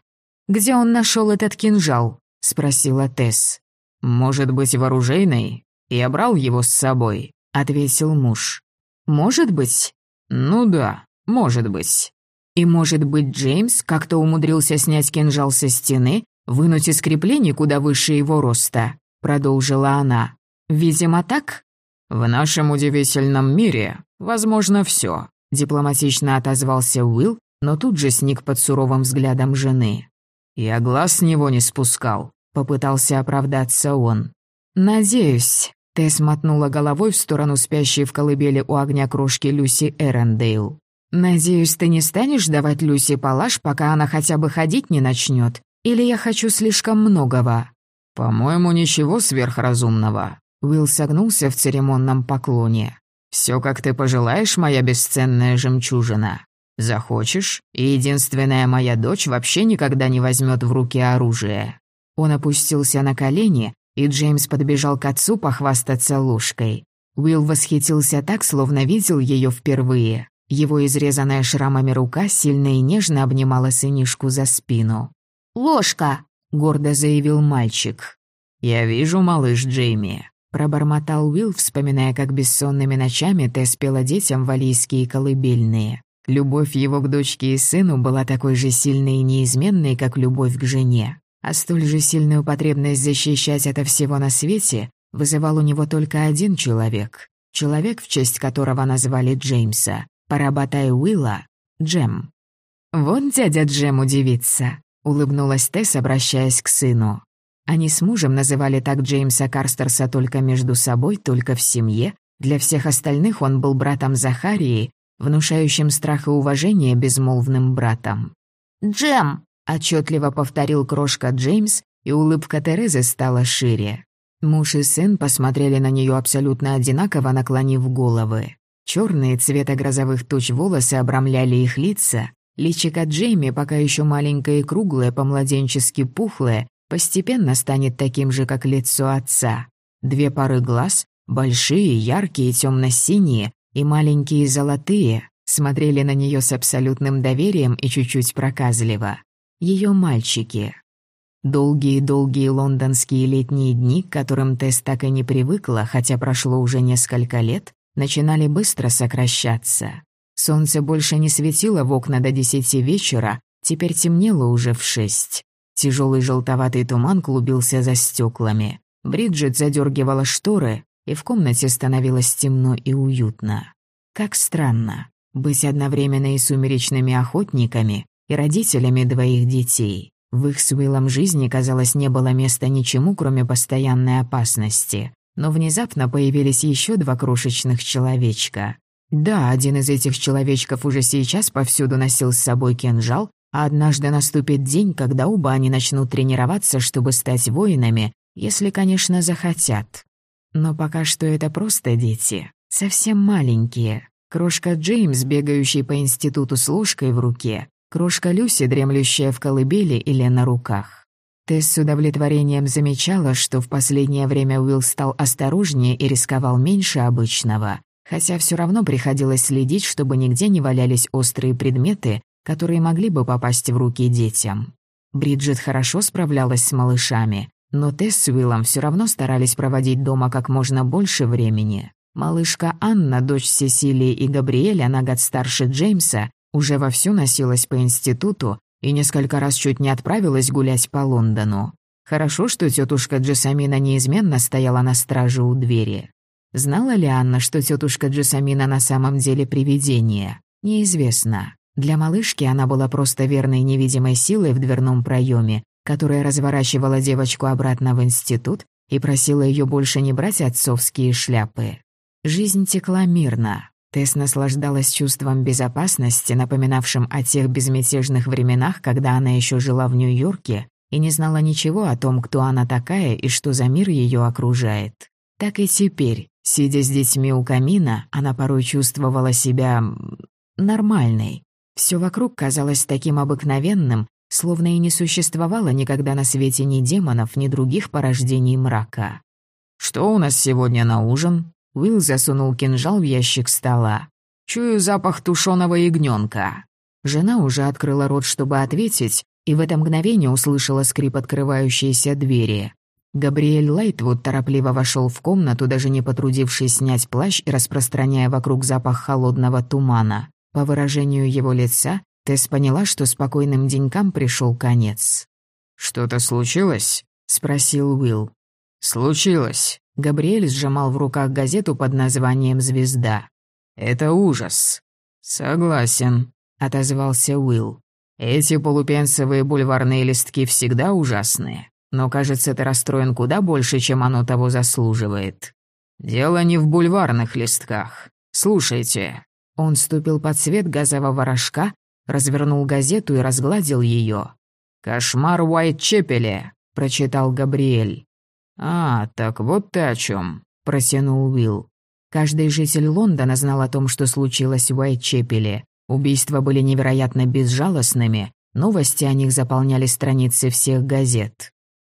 «Где он нашел этот кинжал?» — спросила Тесс. «Может быть, в оружейной? Я брал его с собой», — ответил муж. «Может быть?» «Ну да, может быть». И, может быть, Джеймс как-то умудрился снять кинжал со стены, вынуть из креплений куда выше его роста, продолжила она. Видимо, так? В нашем удивительном мире возможно все, дипломатично отозвался Уилл, но тут же сник под суровым взглядом жены. «Я глаз с него не спускал», — попытался оправдаться он. «Надеюсь», — Тесс мотнула головой в сторону спящей в колыбели у огня крошки Люси Эрендейл. «Надеюсь, ты не станешь давать Люси палаш, пока она хотя бы ходить не начнет? Или я хочу слишком многого?» «По-моему, ничего сверхразумного». Уилл согнулся в церемонном поклоне. «Все, как ты пожелаешь, моя бесценная жемчужина. Захочешь, и единственная моя дочь вообще никогда не возьмет в руки оружие». Он опустился на колени, и Джеймс подбежал к отцу похвастаться ложкой. Уилл восхитился так, словно видел ее впервые. Его изрезанная шрамами рука сильно и нежно обнимала сынишку за спину. «Ложка!» — гордо заявил мальчик. «Я вижу, малыш Джейми», — пробормотал Уилл, вспоминая, как бессонными ночами Тесс пела детям валийские колыбельные. Любовь его к дочке и сыну была такой же сильной и неизменной, как любовь к жене. А столь же сильную потребность защищать это всего на свете вызывал у него только один человек. Человек, в честь которого назвали Джеймса. Парабатай Уилла — Джем. «Вот дядя Джем удивится», — улыбнулась Тесс, обращаясь к сыну. Они с мужем называли так Джеймса Карстерса только между собой, только в семье. Для всех остальных он был братом Захарии, внушающим страх и уважение безмолвным братом. «Джем!» — отчетливо повторил крошка Джеймс, и улыбка Терезы стала шире. Муж и сын посмотрели на нее абсолютно одинаково, наклонив головы. Черные цвета грозовых туч волосы обрамляли их лица. Личико Джейми, пока еще маленькое и круглое, по-младенчески пухлое, постепенно станет таким же, как лицо отца. Две пары глаз, большие, яркие, темно-синие, и маленькие золотые смотрели на нее с абсолютным доверием и чуть-чуть проказливо. Ее мальчики. Долгие-долгие лондонские летние дни, к которым Тесс так и не привыкла, хотя прошло уже несколько лет, начинали быстро сокращаться. Солнце больше не светило в окна до десяти вечера, теперь темнело уже в шесть. Тяжелый желтоватый туман клубился за стеклами. Бриджит задергивала шторы, и в комнате становилось темно и уютно. Как странно быть одновременно и сумеречными охотниками, и родителями двоих детей. В их с Уиллом жизни, казалось, не было места ничему, кроме постоянной опасности. Но внезапно появились еще два крошечных человечка. Да, один из этих человечков уже сейчас повсюду носил с собой кинжал, а однажды наступит день, когда оба они начнут тренироваться, чтобы стать воинами, если, конечно, захотят. Но пока что это просто дети, совсем маленькие. Крошка Джеймс, бегающий по институту с ложкой в руке, крошка Люси, дремлющая в колыбели или на руках. Тесс с удовлетворением замечала, что в последнее время Уилл стал осторожнее и рисковал меньше обычного, хотя все равно приходилось следить, чтобы нигде не валялись острые предметы, которые могли бы попасть в руки детям. Бриджит хорошо справлялась с малышами, но Тесс с Уиллом все равно старались проводить дома как можно больше времени. Малышка Анна, дочь Сесилии и Габриэля, на год старше Джеймса, уже вовсю носилась по институту и несколько раз чуть не отправилась гулять по Лондону. Хорошо, что тетушка Джессамина неизменно стояла на страже у двери. Знала ли Анна, что тетушка Джессамина на самом деле привидение? Неизвестно. Для малышки она была просто верной невидимой силой в дверном проеме, которая разворачивала девочку обратно в институт и просила ее больше не брать отцовские шляпы. Жизнь текла мирно. Тесс наслаждалась чувством безопасности, напоминавшим о тех безмятежных временах, когда она еще жила в Нью-Йорке и не знала ничего о том, кто она такая и что за мир ее окружает. Так и теперь, сидя с детьми у камина, она порой чувствовала себя... нормальной. Все вокруг казалось таким обыкновенным, словно и не существовало никогда на свете ни демонов, ни других порождений мрака. «Что у нас сегодня на ужин?» Уилл засунул кинжал в ящик стола. «Чую запах тушеного ягненка». Жена уже открыла рот, чтобы ответить, и в это мгновение услышала скрип открывающейся двери. Габриэль Лайтвуд торопливо вошел в комнату, даже не потрудившись снять плащ и распространяя вокруг запах холодного тумана. По выражению его лица, Тесс поняла, что спокойным денькам пришел конец. «Что-то случилось?» — спросил Уилл. «Случилось». Габриэль сжимал в руках газету под названием «Звезда». «Это ужас». «Согласен», — отозвался Уилл. «Эти полупенсовые бульварные листки всегда ужасные, но, кажется, ты расстроен куда больше, чем оно того заслуживает. Дело не в бульварных листках. Слушайте». Он ступил под свет газового рожка, развернул газету и разгладил ее. «Кошмар Уайт-Чепеле», — прочитал Габриэль. «А, так вот ты о чем, протянул Уилл. Каждый житель Лондона знал о том, что случилось в Уайт-Чепеле. Убийства были невероятно безжалостными, новости о них заполняли страницы всех газет.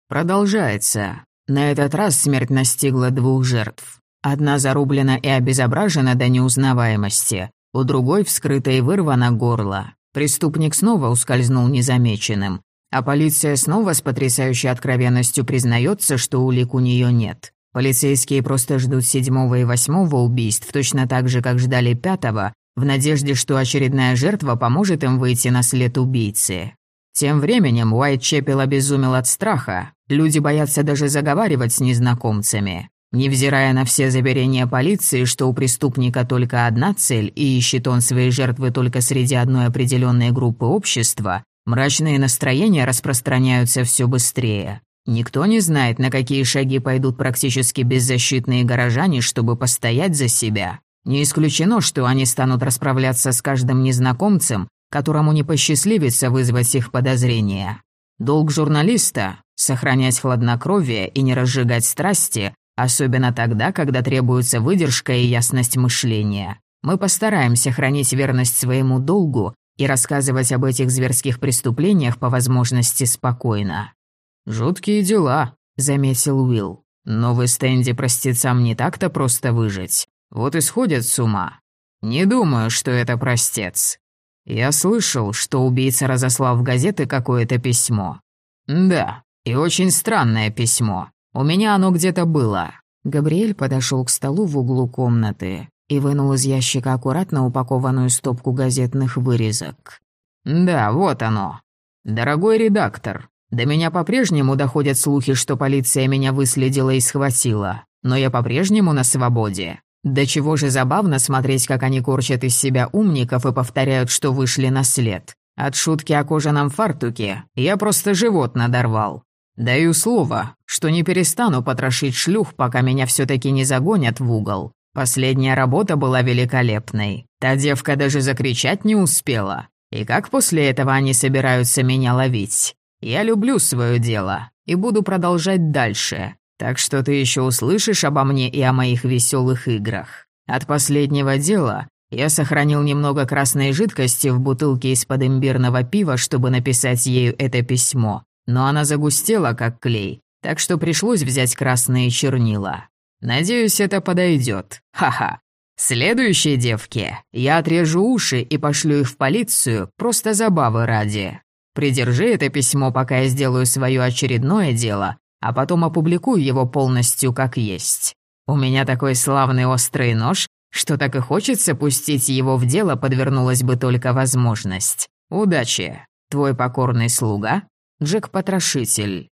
Продолжается. На этот раз смерть настигла двух жертв. Одна зарублена и обезображена до неузнаваемости, у другой вскрыто и вырвано горло. Преступник снова ускользнул незамеченным, а полиция снова с потрясающей откровенностью признается, что улик у нее нет. Полицейские просто ждут седьмого и восьмого убийств, точно так же, как ждали пятого, в надежде, что очередная жертва поможет им выйти на след убийцы. Тем временем Уайт Чепел обезумел от страха. Люди боятся даже заговаривать с незнакомцами. Невзирая на все заверения полиции, что у преступника только одна цель и ищет он свои жертвы только среди одной определенной группы общества, мрачные настроения распространяются все быстрее. Никто не знает, на какие шаги пойдут практически беззащитные горожане, чтобы постоять за себя. Не исключено, что они станут расправляться с каждым незнакомцем, которому не посчастливится вызвать их подозрения. Долг журналиста — сохранять хладнокровие и не разжигать страсти, Особенно тогда, когда требуется выдержка и ясность мышления. Мы постараемся хранить верность своему долгу и рассказывать об этих зверских преступлениях по возможности спокойно. «Жуткие дела», — заметил Уилл. «Но в Эстенде простецам не так-то просто выжить. Вот и сходят с ума. Не думаю, что это простец. Я слышал, что убийца разослал в газеты какое-то письмо. Да, и очень странное письмо. У меня оно где-то было». Габриэль подошел к столу в углу комнаты и вынул из ящика аккуратно упакованную стопку газетных вырезок. «Да, вот оно. Дорогой редактор, до меня по-прежнему доходят слухи, что полиция меня выследила и схватила, но я по-прежнему на свободе. До чего же забавно смотреть, как они корчат из себя умников и повторяют, что вышли на след. От шутки о кожаном фартуке я просто живот надорвал. Даю слово, что не перестану потрошить шлюх, пока меня все-таки не загонят в угол. Последняя работа была великолепной. Та девка даже закричать не успела. И как после этого они собираются меня ловить? Я люблю свое дело и буду продолжать дальше. Так что ты еще услышишь обо мне и о моих веселых играх. От последнего дела я сохранил немного красной жидкости в бутылке из-под имбирного пива, чтобы написать ею это письмо но она загустела, как клей, так что пришлось взять красные чернила. Надеюсь, это подойдет. Ха-ха. Следующей девке я отрежу уши и пошлю их в полицию, просто забавы ради. Придержи это письмо, пока я сделаю свое очередное дело, а потом опубликую его полностью как есть. У меня такой славный острый нож, что так и хочется пустить его в дело, подвернулась бы только возможность. Удачи, твой покорный слуга Джек-потрошитель».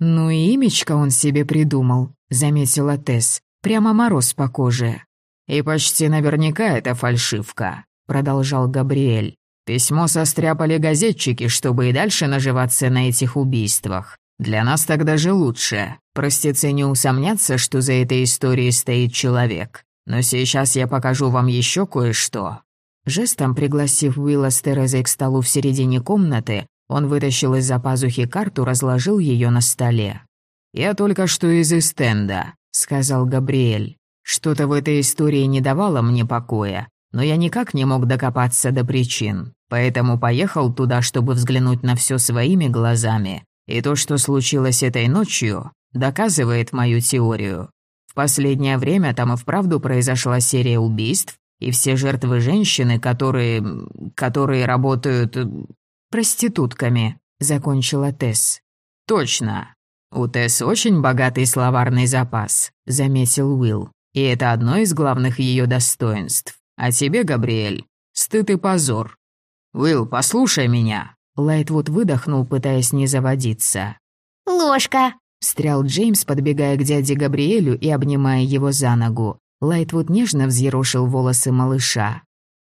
«Ну и имечко он себе придумал», — заметила Тесс. «Прямо мороз по коже». «И почти наверняка это фальшивка», — продолжал Габриэль. «Письмо состряпали газетчики, чтобы и дальше наживаться на этих убийствах. Для нас так даже лучше. Простецы не усомнятся, что за этой историей стоит человек. Но сейчас я покажу вам еще кое-что». Жестом пригласив Уилла с Терезой к столу в середине комнаты, он вытащил из-за пазухи карту, разложил ее на столе. «Я только что из Эстенда», — сказал Габриэль. «Что-то в этой истории не давало мне покоя, но я никак не мог докопаться до причин, поэтому поехал туда, чтобы взглянуть на все своими глазами. И то, что случилось этой ночью, доказывает мою теорию. В последнее время там и вправду произошла серия убийств, и все жертвы женщины, которые... которые работают проститутками», — закончила Тесс. «Точно. У Тесс очень богатый словарный запас», — заметил Уилл. «И это одно из главных ее достоинств. А тебе, Габриэль, стыд и позор». Уилл, послушай меня». Лайтвуд выдохнул, пытаясь не заводиться. «Ложка!» — встрял Джеймс, подбегая к дяде Габриэлю и обнимая его за ногу. Лайтвуд нежно взъерошил волосы малыша.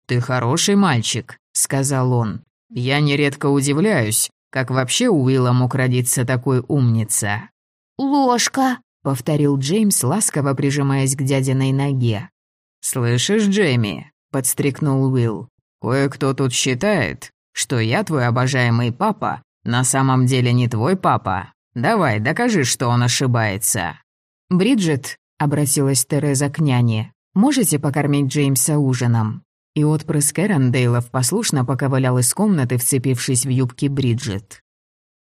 «Ты хороший мальчик», — сказал он. «Я нередко удивляюсь, как вообще у Уилла мог родиться такой умница». «Ложка!» — повторил Джеймс, ласково прижимаясь к дядиной ноге. «Слышишь, Джейми?» — подстрикнул Уилл. «Кое-кто тут считает, что я твой обожаемый папа, на самом деле не твой папа. Давай, докажи, что он ошибается». «Бриджит», — обратилась Тереза к няне, — «можете покормить Джеймса ужином?» И отпрыск Эрондейлов послушно поковылял из комнаты, вцепившись в юбки Бриджит.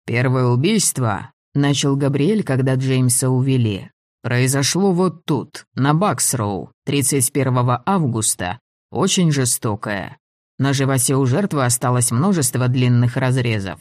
«Первое убийство», — начал Габриэль, когда Джеймса увели. «Произошло вот тут, на Баксроу, 31 августа. Очень жестокое. На животе у жертвы осталось множество длинных разрезов.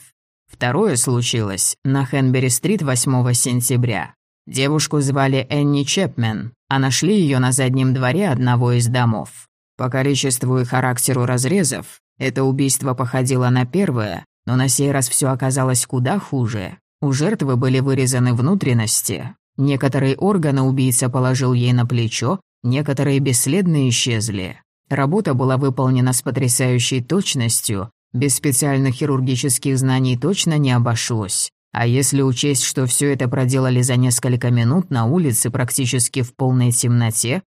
Второе случилось на Хенбери-стрит 8 сентября. Девушку звали Энни Чепмен, а нашли ее на заднем дворе одного из домов. По количеству и характеру разрезов это убийство походило на первое, но на сей раз все оказалось куда хуже. У жертвы были вырезаны внутренности. Некоторые органы убийца положил ей на плечо, некоторые бесследно исчезли. Работа была выполнена с потрясающей точностью, без специальных хирургических знаний точно не обошлось. А если учесть, что все это проделали за несколько минут на улице практически в полной темноте,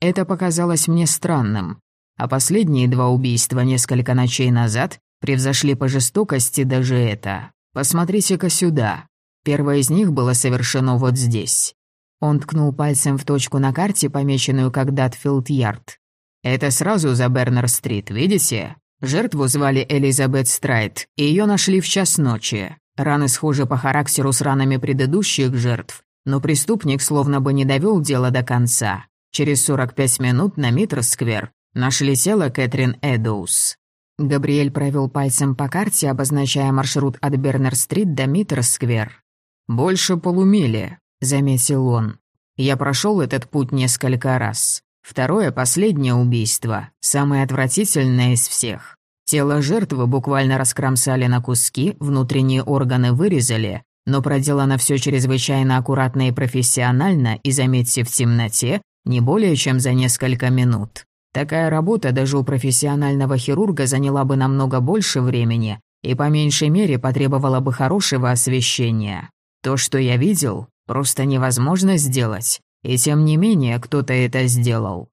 это показалось мне странным. А последние два убийства несколько ночей назад превзошли по жестокости даже это. Посмотрите-ка сюда. Первое из них было совершено вот здесь. Он ткнул пальцем в точку на карте, помеченную как Датфилд-Ярд. Это сразу за Бернер-стрит, видите? Жертву звали Элизабет Страйт, и ее нашли в час ночи. Раны схожи по характеру с ранами предыдущих жертв, но преступник словно бы не довел дело до конца. Через 45 минут на Митрос-сквер нашли тело Кэтрин Эдоус. Габриэль провел пальцем по карте, обозначая маршрут от Бернер-стрит до Митрос-сквер. «Больше полумили», — заметил он. «Я прошел этот путь несколько раз. Второе, последнее убийство, самое отвратительное из всех. Тело жертвы буквально раскромсали на куски, внутренние органы вырезали, но проделано все чрезвычайно аккуратно и профессионально, и, заметьте, в темноте, не более чем за несколько минут. Такая работа даже у профессионального хирурга заняла бы намного больше времени и по меньшей мере потребовала бы хорошего освещения. То, что я видел, просто невозможно сделать. И тем не менее, кто-то это сделал.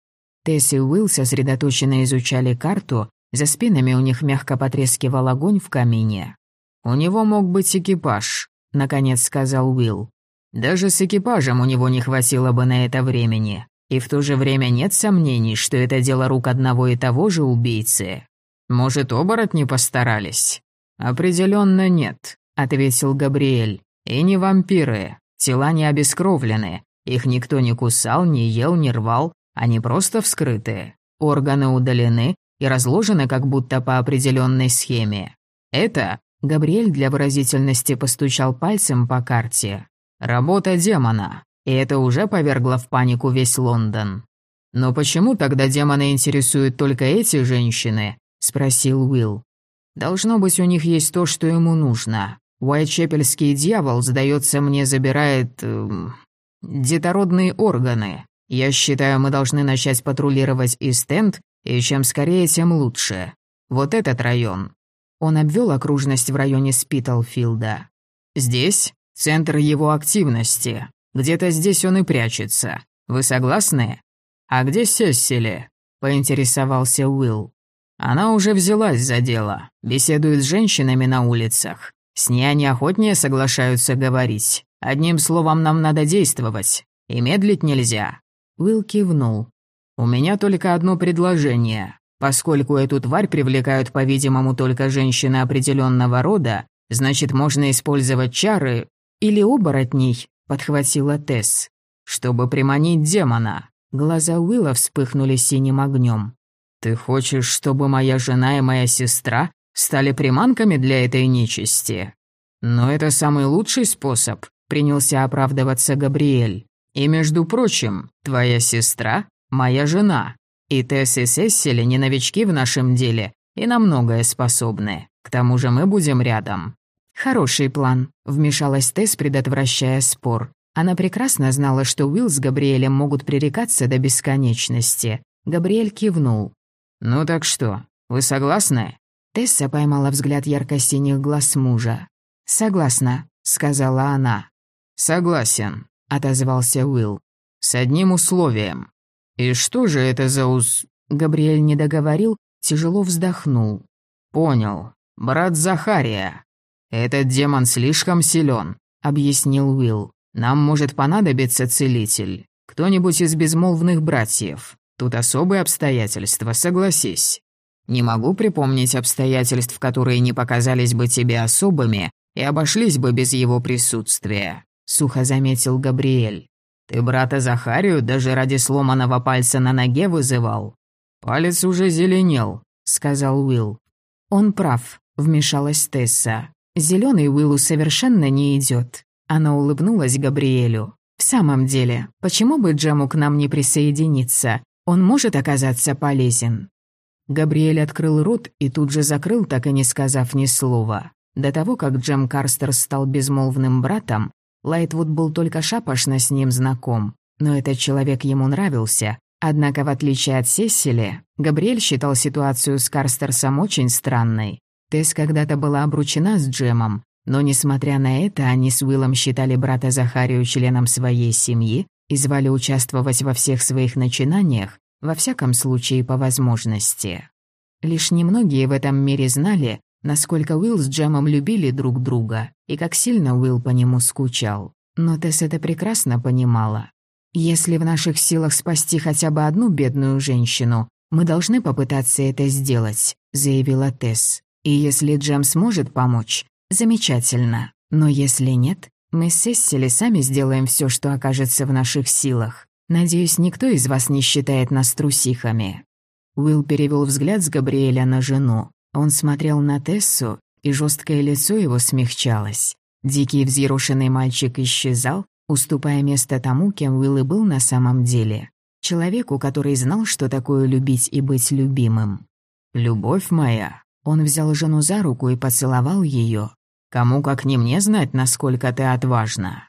Тесс и Уилл сосредоточенно изучали карту, за спинами у них мягко потрескивал огонь в камине. «У него мог быть экипаж», — наконец сказал Уилл. «Даже с экипажем у него не хватило бы на это времени. И в то же время нет сомнений, что это дело рук одного и того же убийцы. Может, оборотни постарались?» «Определенно нет», — ответил Габриэль. «И не вампиры. Тела не обескровлены. Их никто не кусал, не ел, не рвал, они просто вскрыты. Органы удалены и разложены как будто по определенной схеме. Это Габриэль для выразительности постучал пальцем по карте. Работа демона, и это уже повергло в панику весь Лондон. «Но почему тогда демоны интересуют только эти женщины?» — спросил Уилл. «Должно быть, у них есть то, что ему нужно. Уайтчепельский дьявол, сдается мне, забирает... Э, Детородные органы. Я считаю, мы должны начать патрулировать Истенд, и чем скорее, тем лучше. Вот этот район. Он обвел окружность в районе Спитлфилда. Здесь центр его активности. Где-то здесь он и прячется. Вы согласны? А где Сессили? Поинтересовался Уилл. Она уже взялась за дело, беседует с женщинами на улицах. С ней они охотнее соглашаются говорить. Одним словом, нам надо действовать. И медлить нельзя». Уилл кивнул. «У меня только одно предложение. Поскольку эту тварь привлекают, по-видимому, только женщины определенного рода, значит, можно использовать чары или оборотней», — подхватила Тесс. «Чтобы приманить демона». Глаза Уилла вспыхнули синим огнем. «Ты хочешь, чтобы моя жена и моя сестра стали приманками для этой нечисти?» «Но это самый лучший способ принялся оправдываться Габриэль. «И, между прочим, твоя сестра — моя жена. И Тесс и Сессили не новички в нашем деле, и на многое способны. К тому же мы будем рядом». «Хороший план», — вмешалась Тесс, предотвращая спор. Она прекрасно знала, что Уилл с Габриэлем могут пререкаться до бесконечности. Габриэль кивнул. «Ну так что, вы согласны?» Тесса поймала взгляд ярко-синих глаз мужа. «Согласна», — сказала она. «Согласен», — отозвался Уилл. «С одним условием». «И что же это за ус...» Габриэль не договорил, тяжело вздохнул. «Понял. Брат Захария. Этот демон слишком силен», — объяснил Уилл. «Нам может понадобиться целитель. Кто-нибудь из безмолвных братьев. Тут особые обстоятельства, согласись. Не могу припомнить обстоятельств, которые не показались бы тебе особыми и обошлись бы без его присутствия», — сухо заметил Габриэль. «Ты брата Захарию даже ради сломанного пальца на ноге вызывал?» «Палец уже зеленел», — сказал Уилл. «Он прав», — вмешалась Тесса. Зеленый Уиллу совершенно не идет. Она улыбнулась Габриэлю. «В самом деле, почему бы Джему к нам не присоединиться? Он может оказаться полезен». Габриэль открыл рот и тут же закрыл, так и не сказав ни слова. До того, как Джем Карстер стал безмолвным братом, Лайтвуд был только шапошно с ним знаком, но этот человек ему нравился. Однако, в отличие от Сесили, Габриэль считал ситуацию с Карстерсом очень странной. Тесс когда-то была обручена с Джемом, но, несмотря на это, они с Уиллом считали брата Захарию членом своей семьи и звали участвовать во всех своих начинаниях, во всяком случае по возможности. Лишь немногие в этом мире знали, насколько Уилл с Джемом любили друг друга и как сильно Уилл по нему скучал. Но Тесс это прекрасно понимала. Если в наших силах спасти хотя бы одну бедную женщину, мы должны попытаться это сделать, заявила Тесс. И если Джем сможет помочь, замечательно. Но если нет, мы с Сессили сами сделаем все, что окажется в наших силах. Надеюсь, никто из вас не считает нас трусихами». Уилл перевел взгляд с Габриэля на жену. Он смотрел на Тессу, и жесткое лицо его смягчалось. Дикий взъерошенный мальчик исчезал, уступая место тому, кем Уилл и был на самом деле. Человеку, который знал, что такое любить и быть любимым. «Любовь моя». Он взял жену за руку и поцеловал ее. Кому как не мне знать, насколько ты отважна.